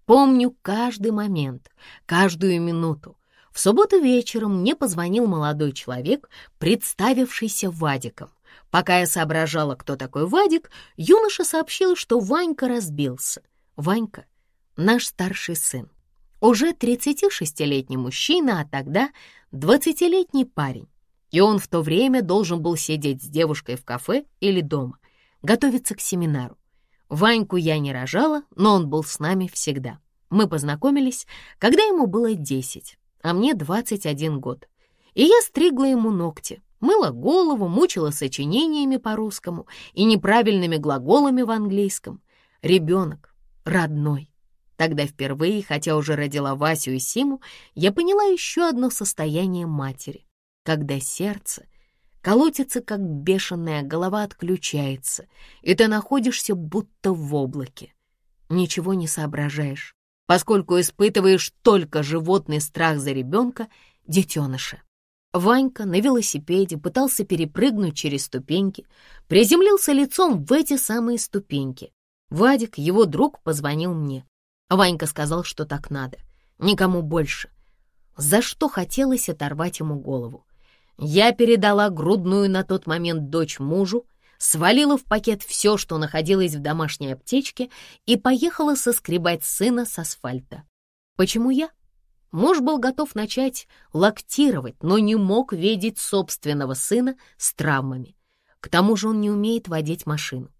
Помню каждый момент, каждую минуту. В субботу вечером мне позвонил молодой человек, представившийся Вадиком. Пока я соображала, кто такой Вадик, юноша сообщил, что Ванька разбился. Ванька — наш старший сын. Уже 36-летний мужчина, а тогда 20-летний парень. И он в то время должен был сидеть с девушкой в кафе или дома, готовиться к семинару. Ваньку я не рожала, но он был с нами всегда. Мы познакомились, когда ему было 10, а мне 21 год. И я стригла ему ногти, мыла голову, мучила сочинениями по-русскому и неправильными глаголами в английском. Ребенок, родной. Тогда впервые, хотя уже родила Васю и Симу, я поняла еще одно состояние матери, когда сердце колотится, как бешеная, голова отключается, и ты находишься будто в облаке. Ничего не соображаешь, поскольку испытываешь только животный страх за ребенка, детеныша. Ванька на велосипеде пытался перепрыгнуть через ступеньки, приземлился лицом в эти самые ступеньки. Вадик, его друг, позвонил мне. Ванька сказал, что так надо. Никому больше. За что хотелось оторвать ему голову. Я передала грудную на тот момент дочь мужу, свалила в пакет все, что находилось в домашней аптечке, и поехала соскребать сына с асфальта. Почему я? Муж был готов начать лактировать, но не мог видеть собственного сына с травмами. К тому же он не умеет водить машину.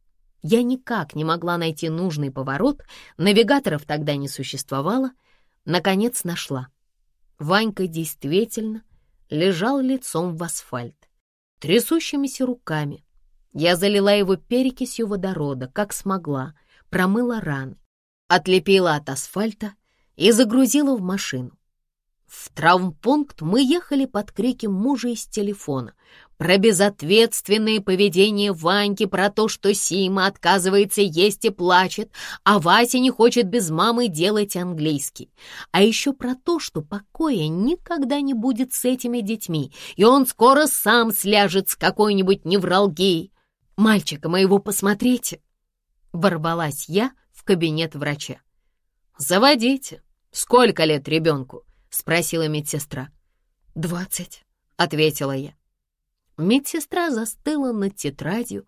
Я никак не могла найти нужный поворот, навигаторов тогда не существовало. Наконец нашла. Ванька действительно лежал лицом в асфальт, трясущимися руками. Я залила его перекисью водорода, как смогла, промыла раны, отлепила от асфальта и загрузила в машину. В травмпункт мы ехали под крики мужа из телефона про безответственное поведение Ваньки, про то, что Сима отказывается есть и плачет, а Вася не хочет без мамы делать английский. А еще про то, что покоя никогда не будет с этими детьми, и он скоро сам сляжет с какой-нибудь невралгией. «Мальчика моего посмотрите!» Ворвалась я в кабинет врача. «Заводите. Сколько лет ребенку?» — спросила медсестра. «Двадцать», — ответила я. Медсестра застыла над тетрадью